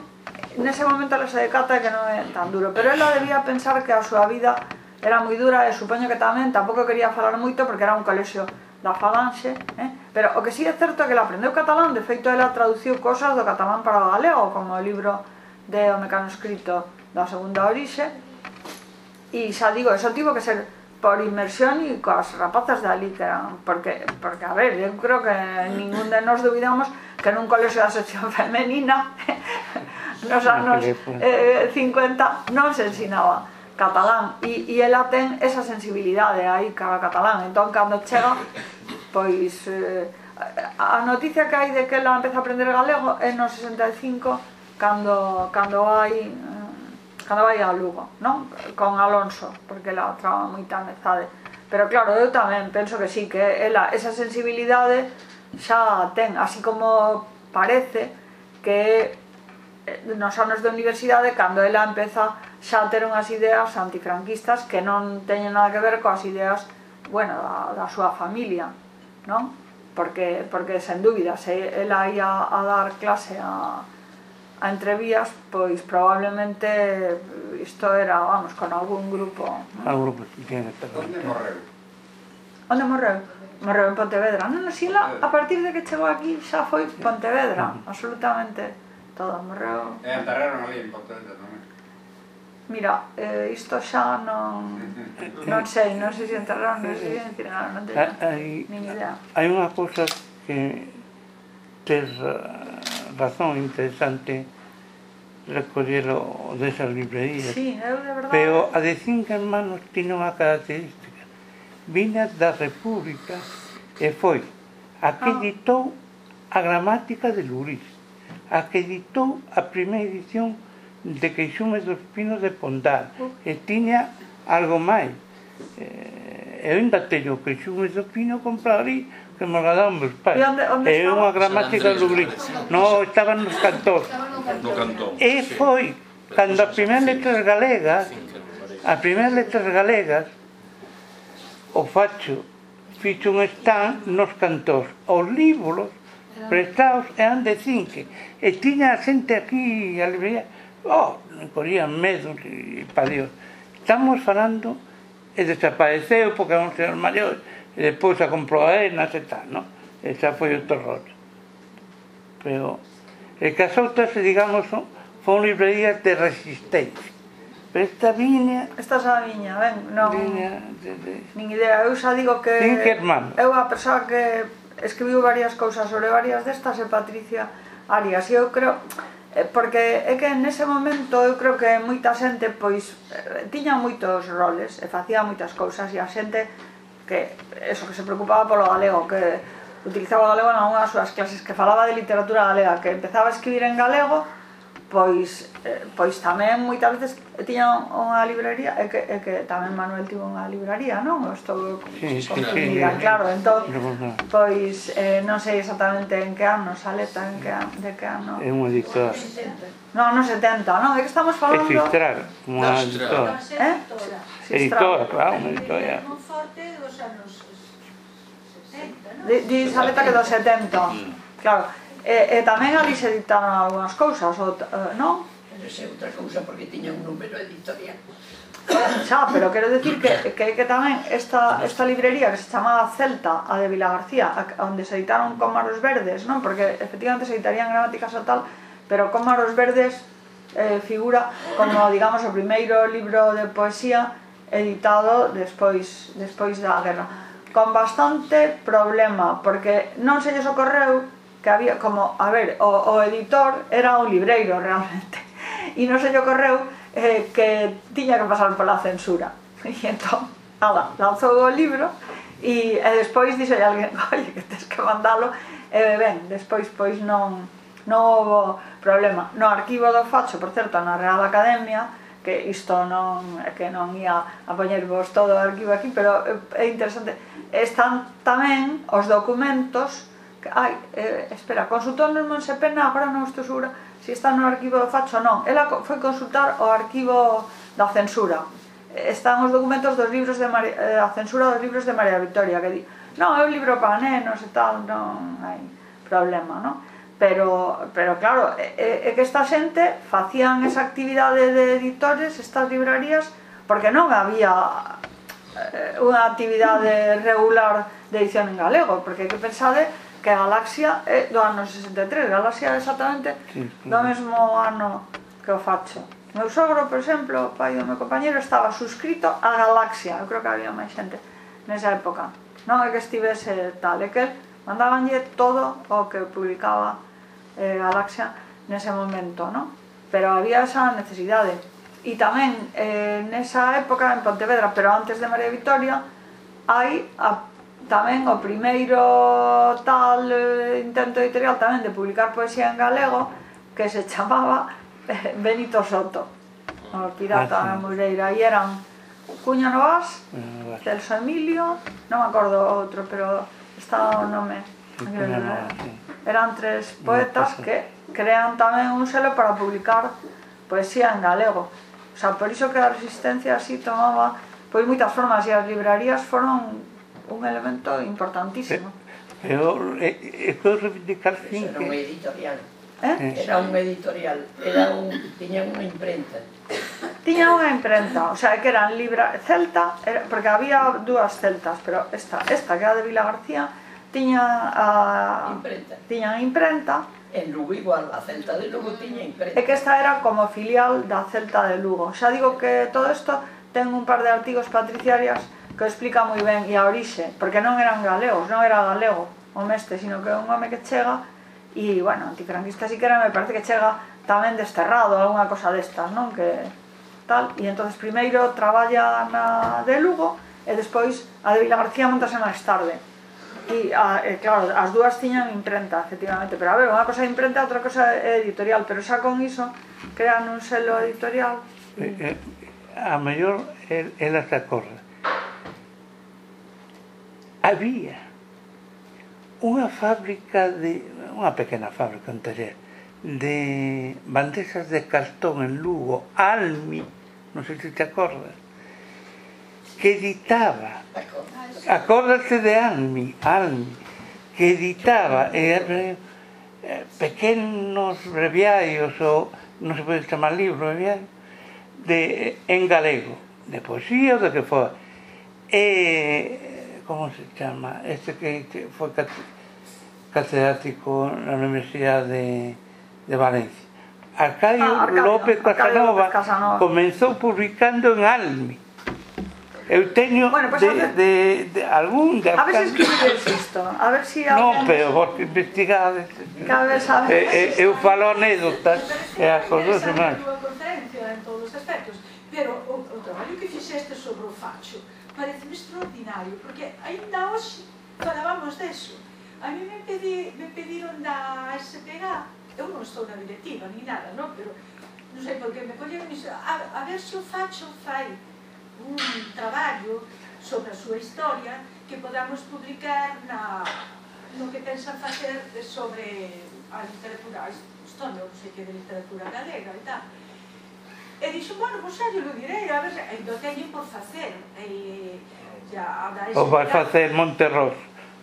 nese momento ela se decata que non é tan duro, pero ela debía pensar que a súa vida era moi dura e supoño que tamén tampouco quería falar moito porque era un colexio da falanxe, eh? pero o que sí é certo é que ela aprendeu catalán, de feito ela traduciu cosas do catalán para o galego, como o libro de O Mecano Escrito da segunda orixe. E xa digo, eso tivo que ser por inmersión e coas rapazas dali que eran, porque, porque a ver, eu creo que ningún de nós duvidamos que nun colexo da sección femenina nos anos eh, 50 non se ensinaba catalán. E, e ela ten esa sensibilidade aí cara catalán. Entón cando chega pois eh, a noticia que hai de que ela empeza a aprender galego é no 65 cando, cando hai eh, cando vai a Lugo, non? Con Alonso, porque ela traba moi tan. Pero claro, eu tamén penso que sí, que ela esa sensibilidade xa ten, así como parece que eh, nos anos de universidade, cando ela empeza xa a ter unhas ideas antifranquistas que non teñen nada que ver coas ideas, bueno, da, da súa familia, non? Porque, porque sen dúbida, se ela ia a dar clase a, a entrevías, pois probablemente isto era, vamos, con algún grupo. Algún grupo, Onde morreu? Onde morreu? Morreu en Pontevedra. Non, non, Sila, a partir de que chegou aquí xa foi Pontevedra, absolutamente todo, morreu. E enterraron ali en Pontevedra tamén. Mira, eh, isto xa non non sei, non sei se enterraron, non sei se enterraron, non teño nin idea. Hai unha cousa que tes razón interesante recollelo desas librerías. Sí, é verdade. Pero a de cinco hermanos tiene unha característica. Vina da República e foi a que ah. editou a gramática de Luris, a que editou a primeira edición de Queixumes dos Pinos de Pondal, e tiña algo máis. Eh, eu ainda teño Queixumes dos Pinos comprado ali que eh, nos daban meus pais. E unha gramática do grito. No, estaban nos cantos. No cantón. E foi cando as primeiras letras galegas, as primeiras letras galegas, o facho fixo un stand nos cantós. Os libros prestados eran de cinque. E tiña a xente aquí, a librería, oh, corrían medo, pa Dios. Estamos falando e desapareceu porque era un señor maior e depois a comprobade na seta, non? E xa foi outro rollo. Pero, e que as outras, digamos, son, son librerías de resistencia. Pero esta viña... Esta é a viña, ben, non... Viña, de, de... Nin idea, eu xa digo que... Sin que hermano. Eu a persoa que escribiu varias cousas sobre varias destas é Patricia Arias. E eu creo eh, porque é que nese momento eu creo que moita xente pois eh, tiña moitos roles e facía moitas cousas e a xente que eso que se preocupaba polo galego, que utilizaba o galego en algunha das súas clases, que falaba de literatura galega, que empezaba a escribir en galego, pois eh, pois tamén moitas veces tiña unha librería e que, e que tamén Manuel tivo unha librería, non? Estou sí, sí, sí, claro, entón pois eh, non sei exactamente en que ano Saleta, en que ano, de que ano. É un editor. No, no 70, non, é que estamos falando. Existrar, unha editora. Eh? Editora, claro, unha editora norte dos anos 60, non? Di, di sabeta que dos 70, mm. claro. E, e tamén ali se editaron algunhas cousas, ou, eh, non? Pero é outra cousa porque tiña un número editorial. Xa, pero quero decir que, que, que tamén esta, esta librería que se chamaba Celta, a de Vila García, a, onde se editaron Cómaros Verdes, non? Porque efectivamente se editarían gramáticas e tal, pero Cómaros Verdes eh, figura como, digamos, o primeiro libro de poesía editado despois, despois da guerra. Con bastante problema porque non se lles ocorreu que había como, a ver, o, o editor era un libreiro realmente e non se lle ocorreu eh, que tiña que pasar pola censura. E entón, nada, lanzou o libro e, e despois dixo alguén, oye, que tens que mandalo e ben, despois pois non non houve problema. No arquivo do Facho, por certo, na Real Academia que isto non é que non ia a poñervos todo o arquivo aquí, pero é interesante. Están tamén os documentos que, ai, eh, espera, consultou no Monsepena, agora non estou segura se si está no arquivo do Facho non. Ela foi consultar o arquivo da censura. Están os documentos dos libros de Mari, eh, a censura dos libros de María Victoria que di, non, é un libro para nenos e tal, non hai problema, non? pero, pero claro, é, é que esta xente facían esa actividade de editores, estas librarías, porque non había eh, unha actividade regular de edición en galego, porque que pensade que Galaxia é do ano 63, Galaxia é exactamente sí, do mesmo ano que o facho. Meu sogro, por exemplo, o pai do meu compañero, estaba suscrito a Galaxia, eu creo que había máis xente nesa época. Non é que estivese tal, é que mandabanlle todo o que publicaba eh, galaxia nese momento, non? Pero había esa necesidade. E tamén eh, nesa época en Pontevedra, pero antes de María Victoria, hai a, tamén o primeiro tal eh, intento editorial tamén de publicar poesía en galego que se chamaba eh, Benito Soto, o pirata ah, sí. E eran Cuña Novas, Celso Emilio, non me acordo outro, pero estaba o nome Eran tres poetas que crean tamén un selo para publicar poesía en galego. O sea, por iso que a resistencia así tomaba pois moitas formas e as librarías foron un elemento importantísimo. Pero é que reivindicar fin que... Era un editorial. ¿Eh? eh? Era un editorial, era un, tiña unha imprenta. Tiña unha imprenta, o sea, que eran libra celta, era, porque había dúas celtas, pero esta, esta que era de Vila García, tiña a imprenta. tiña a imprenta en Lugo igual, a Celta de Lugo tiña imprenta. E que esta era como filial da Celta de Lugo. Xa digo que todo isto ten un par de artigos patriciarias que explica moi ben e a orixe, porque non eran galegos, non era galego o mestre, sino que é un home que chega e, bueno, antifranquista si que era, me parece que chega tamén desterrado, algunha cosa destas, non? Que tal, e entonces primeiro traballa na de Lugo e despois a de Vila García montase máis tarde ti, a, ah, eh, claro, as dúas tiñan imprenta, efectivamente, pero a ver, unha cosa é imprenta, outra cosa é editorial, pero xa con iso crean un selo editorial. E... Eh, eh, a mellor é, é esta cosa. Había unha fábrica de unha pequena fábrica, un taller de bandejas de cartón en Lugo, Almi, non sei se te acordas, que editaba acórdate de Almi, Almi, que editaba eh, pequenos breviarios ou non se pode chamar libro, breviario, de, eh, en galego, de poesía ou de que foi. E, eh, como se chama? Este que, que foi catedrático na Universidade de, de Valencia. Arcadio, ah, Arcadio López Casanova, Casanova comenzou publicando en Almi Eu teño bueno, pues de, ver, de, de, algún de A ver se escribides isto, a ver si alguén... Pero vos que investigades. Cabe saber. Eh, eh, eu falo anécdotas e as cousas máis. en todos os aspectos, pero o, o traballo que fixeste sobre o facho parece extraordinario, porque ainda hoxe falábamos deso. A mí me, pedi, me pediron da SPG, eu non estou na directiva ni nada, non? pero non sei por que me colleron iso, a, a ver se o facho fai un traballo sobre a súa historia que podamos publicar na, no que pensan facer sobre a literatura estonia, non sei que de literatura galega e tal. E dixo, bueno, vos xa, lo direi, a ver, ainda teño por facer. E, ya, a dar o vai facer Monterros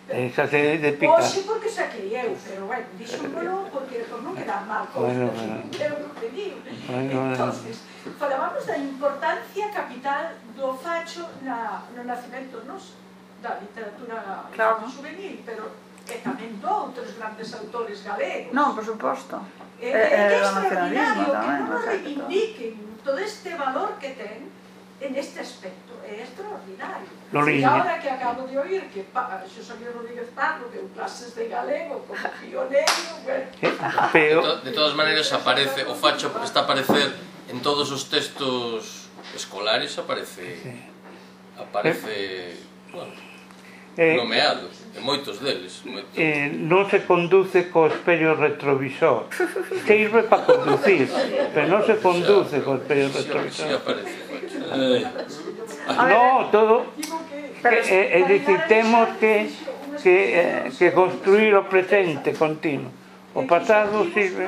Eh, Esa se de pica. Oxe, porque saquei eu, pero bueno, dixúmolo porque por non quedar mal con bueno, bueno. eu non pediu. Bueno, Entonces, bueno. falábamos da importancia capital do facho na, no nacimento nos da literatura claro. juvenil, pero e tamén de outros grandes autores galegos. Non, por suposto. E, eh, eh, que é extraordinario tamén, que non reivindiquen todo este valor que ten en este aspecto é extraordinario. Lolín. E agora que acabo de oír que pa, Xosé Rodríguez Pardo deu clases de galego como pioneiro, bueno. Eh, de, to, de todas maneiras aparece, o facho está a aparecer en todos os textos escolares aparece aparece, bueno, eh, eh nomeado en moitos deles. Moitos. Eh, non se conduce co espello retrovisor. Sirve para conducir, pero non se conduce co espello retrovisor. Sí, aparece. Eh, no, todo. É, é dicir, temos que, que, eh, que construir o presente continuo. O pasado sirve...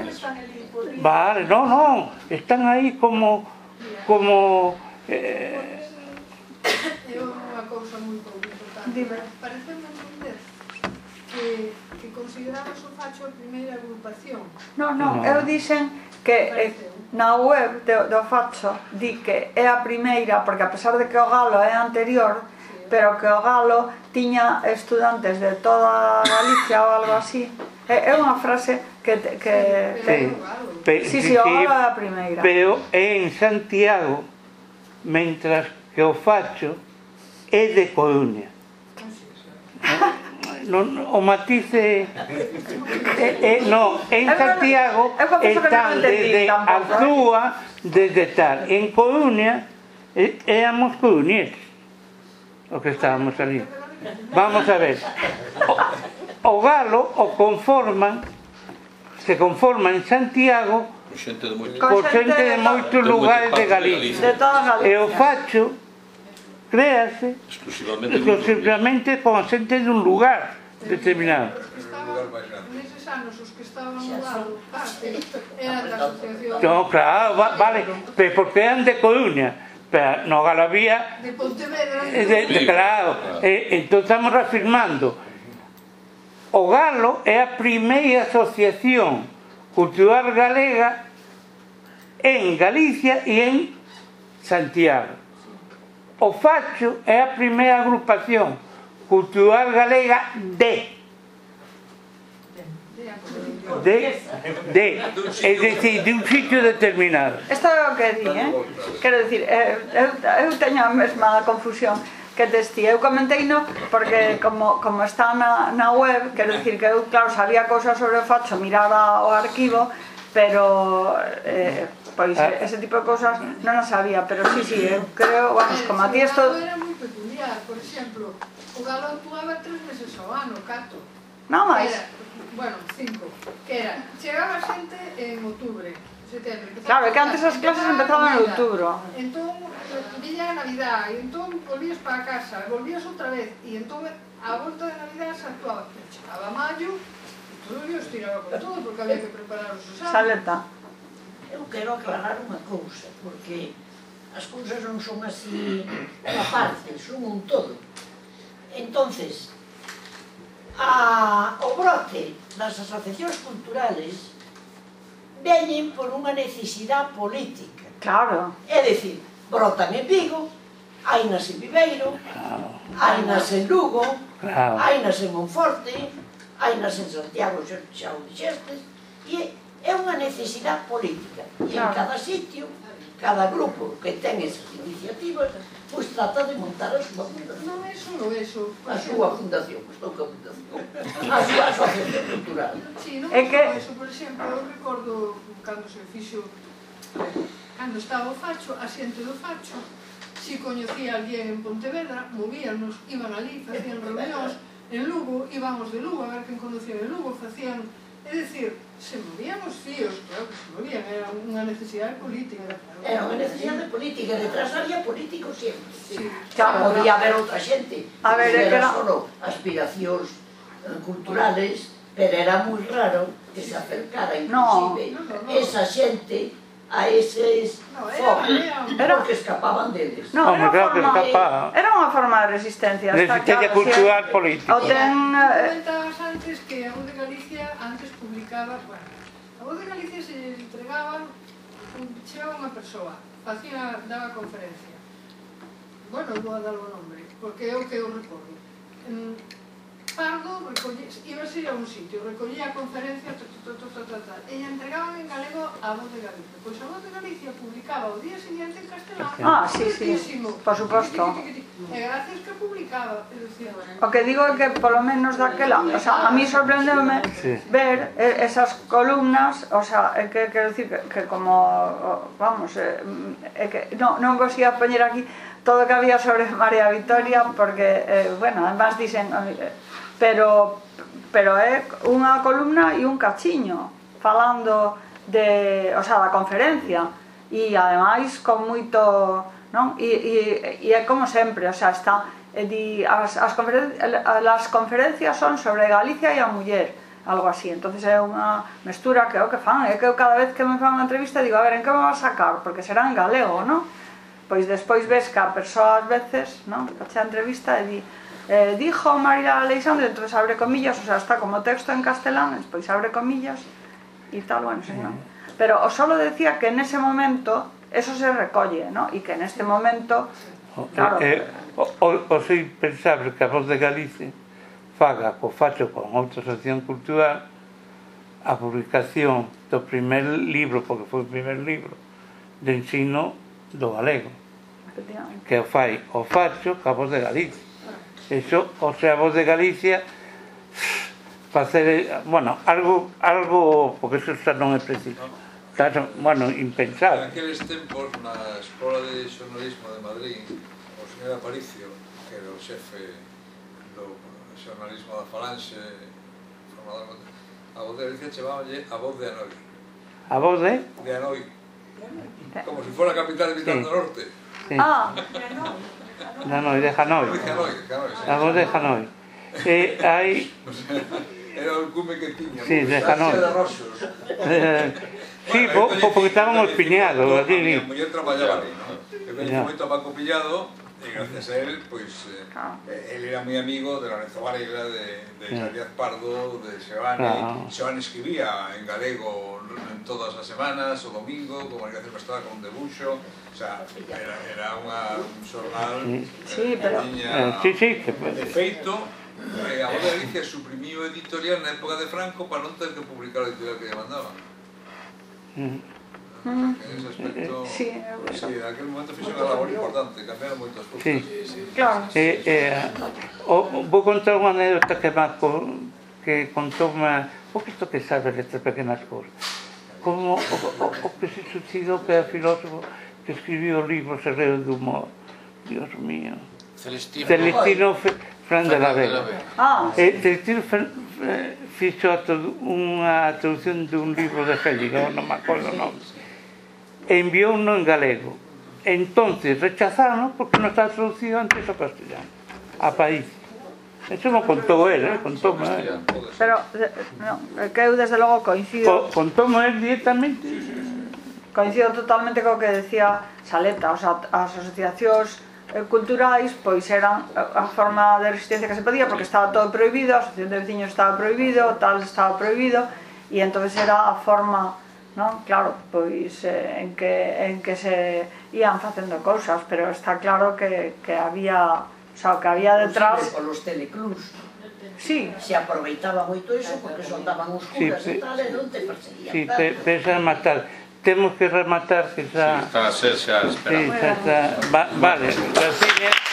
Vale, no, no, están ahí como... como eh, Dime. Parece entender que, que consideramos o facho a primeira agrupación. Non, non, no. eu dixen que eh, na web do, do Facho di que é a primeira, porque a pesar de que o galo é anterior, pero que o galo tiña estudantes de toda Galicia ou algo así. É, é unha frase que... que sí, te... sí, sí, o galo é a primeira. Pero é en Santiago, mentras que o Facho é de Coruña non, o matice eh, eh, no, en Santiago están desde Azúa desde tal, en Coruña eh, éramos coruñeses o que estábamos ali vamos a ver. O, o galo o conforman se conforma en Santiago xente de moito, por xente de moitos lugares de Galicia. De Galicia. E o facho créase exclusivamente, exclusivamente con xente dun lugar determinado. Neses anos, os que estaban dando parte eran da asociación... No, claro, va, vale, pero porque eran de Coruña, pero no Galavía... De Pontevedra... Eh, de, de, claro, eh, entón estamos reafirmando. O Galo é a primeira asociación cultural galega en Galicia e en Santiago. O Facho é a primeira agrupación cultural galega de de, de, es decir, de un sitio determinado. Isto é o que di, eh? Quero dicir, eu, eh, eu eh, eh, teño a mesma confusión que tes ti. Eu comentei no, porque como, como está na, na web, quero dicir que eu, claro, sabía cousas sobre o facho, miraba o arquivo, pero eh, pois ah. ese tipo de cousas non as sabía, pero sí, sí, eu creo, vamos, como a ti isto... Era moi peculiar, por exemplo, O Galo actuaba tres meses ao ano, cato. Non máis? Bueno, cinco. Que era, chegaba xente en outubre, setembro. Claro, que antes as clases empezaban en outubro. Entón, villa a Navidad, e entón volvías para casa, e volvías outra vez, e entón a volta de Navidad se actuaba, chegaba maio, e todo os tiraba con todo, porque había que preparar os exames. Saleta. Eu quero aclarar unha cousa, porque as cousas non son así a parte, son un todo. Entonces, a, o brote das asociacións culturales veñen por unha necesidade política. Claro. É dicir, brotan en Vigo, hainas en Viveiro, claro. hainas en Lugo, claro. hainas en Monforte, hainas en Santiago xa o dixestes, e é unha necesidade política. E claro. en cada sitio cada grupo que ten esas iniciativas, pois trata de montar a súa fundación. Non, eso non, eso. A pois súa fundación, pois non a fundación. A súa asociación cultural. Sí, non, é que... eso, por exemplo, eu recordo cando se fixo, cando estaba o Facho, a xente do Facho, si coñecía alguén en Pontevedra, movíanos, iban ali, facían reunións, en Lugo, íbamos de Lugo a ver quen conocía de Lugo, facían É dicir, se movían os fíos, claro que se movían, era unha necesidade política. Era unha necesidade política, detrás había políticos sempre. Sí. Claro, podía haber outra xente, a ver, era, era solo aspiracións eh, culturales, pero era moi raro que se acercara inclusive no, no, no, no. esa xente a eses no, era, era, porque escapaban deles. No, Home, era, forma, que escapa... era unha forma de resistencia. Resistencia cultural, política. O eh, ten... Comentabas antes que a de Galicia antes aplicada, bueno, a voz de Galicia se entregaban, chegaba unha persoa, facía, daba conferencia. Bueno, vou a dar o nombre, porque é o que eu recordo. Fargo recolle, ir a un sitio, recollía conferencias, ta, ta, ta, ta, ta, ta, e entregaban en galego a Voz de Galicia. Pois a Voz de Galicia publicaba o día seguinte en castelán. Ah, sí, sí, por suposto. E gracias que publicaba. Decía, o que digo é que polo menos daquela, o sea, a mí sorprendeume sí. ver eh, esas columnas, o sea, é que quero dicir que, que como, vamos, é, é que non, non conseguía poñer aquí todo o que había sobre María Victoria porque, eh, bueno, además dicen, eh, pero pero é unha columna e un cachiño falando de, o sea, da conferencia e ademais con moito, non? E, e, e é como sempre, o sea, está di, as, as, conferen as conferencias son sobre Galicia e a muller algo así, entonces é unha mestura que é o que fan, é que eu cada vez que me fan unha entrevista digo, a ver, en que me vas a sacar? porque será en galego, non? pois despois ves que a persoa ás veces, non? Que a entrevista e di, Eh, dijo María Alexandre, entonces abre comillas, o sea, está como texto en castelán, despois abre comillas, e tal, bueno, sí, non? Pero o solo decía que en ese momento eso se recolle, ¿no? E que en este momento, claro... Eh, eh, o, o, o sei pensable que a voz de Galicia faga co facho con outra asociación cultural a publicación do primer libro, porque foi o primer libro, de ensino do galego. Que o fai o facho ca voz de Galicia. Eso, o sea, voz de Galicia facer, bueno, algo algo porque eso xa non é preciso. Está, bueno, impensable. En aqueles tempos na Escola de Xornalismo de Madrid, o señor Aparicio, que era o xefe do xornalismo da Falange, formador a voz de Galicia chamaba a voz de Anoi. A voz de? De Anoi. Como se si fuera a capital de Vital sí. do Norte. Sí. Ah, pero non Hanoi, de Hanoi. De Hanoi, de Hanoi. Sí. La voz de Hanoi. Eh, e hai... Era o cume que tiña. Sí, de Hanoi. Eh, sí, bueno, po, po, porque estaban os piñados. A miña muller traballaba ali, non? Eu coñecí moito a Paco pillado, Y gracias a él, pues claro. eh, ah. él era muy amigo de Lorenzo Varela, de, de mm. Díaz Pardo, de Sebane. Claro. Ah. Sebane escribía en galego en todas as semanas, o domingo, comunicación prestada con debuxo, o sea, era, era unha, un xornal mm. sí, eh, pero, tiña, eh, sí, sí, que, de feito, eh, a Bola Galicia suprimiu editorial na época de Franco para non ter que publicar o editorial que lle mandaban. Mm. Ah. Ese eh, aspecto, eh, sí, sí, aquel momento fixo unha labor importante, cambiaron moitas cousas. Sí. Claro. Eh, eh, o, vou contar unha anécdota que Marco que contou unha... o que isto que sabe destas pequenas cousas. Como o, o, o que se suicidou que é filósofo que escribiu o libro Serreo do Humor. Dios mío. Celestino, Celestino Fe, Fran de la Vega. Ah. Eh, Celestino Fran, eh, fixo unha traducción dun libro de Félix, non me acordo o nome enviou no en galego. Entonces rechazaron porque non está traducido antes ao castellano, a país. Eso me contou él, eh? contou él. Pero, no, que eu desde logo coincido... Co, contou él directamente... Coincido totalmente co que decía Saleta, o sea, as asociacións eh, culturais pois eran a forma de resistencia que se podía porque estaba todo prohibido, a asociación de veciños estaba prohibido, tal estaba prohibido e entonces era a forma non? Claro, pois eh, en que, en que se ían facendo cousas, pero está claro que, que había, o sea, o que había detrás... Polos teleclubs. Sí. Se aproveitaba moito iso porque soltaban os curas sí, e tal e non te perseguían. Sí, pensa te matar. Temos que rematar que xa... Sí, está a ser xa esperado. Sí, xa, está... va, vale, gracias.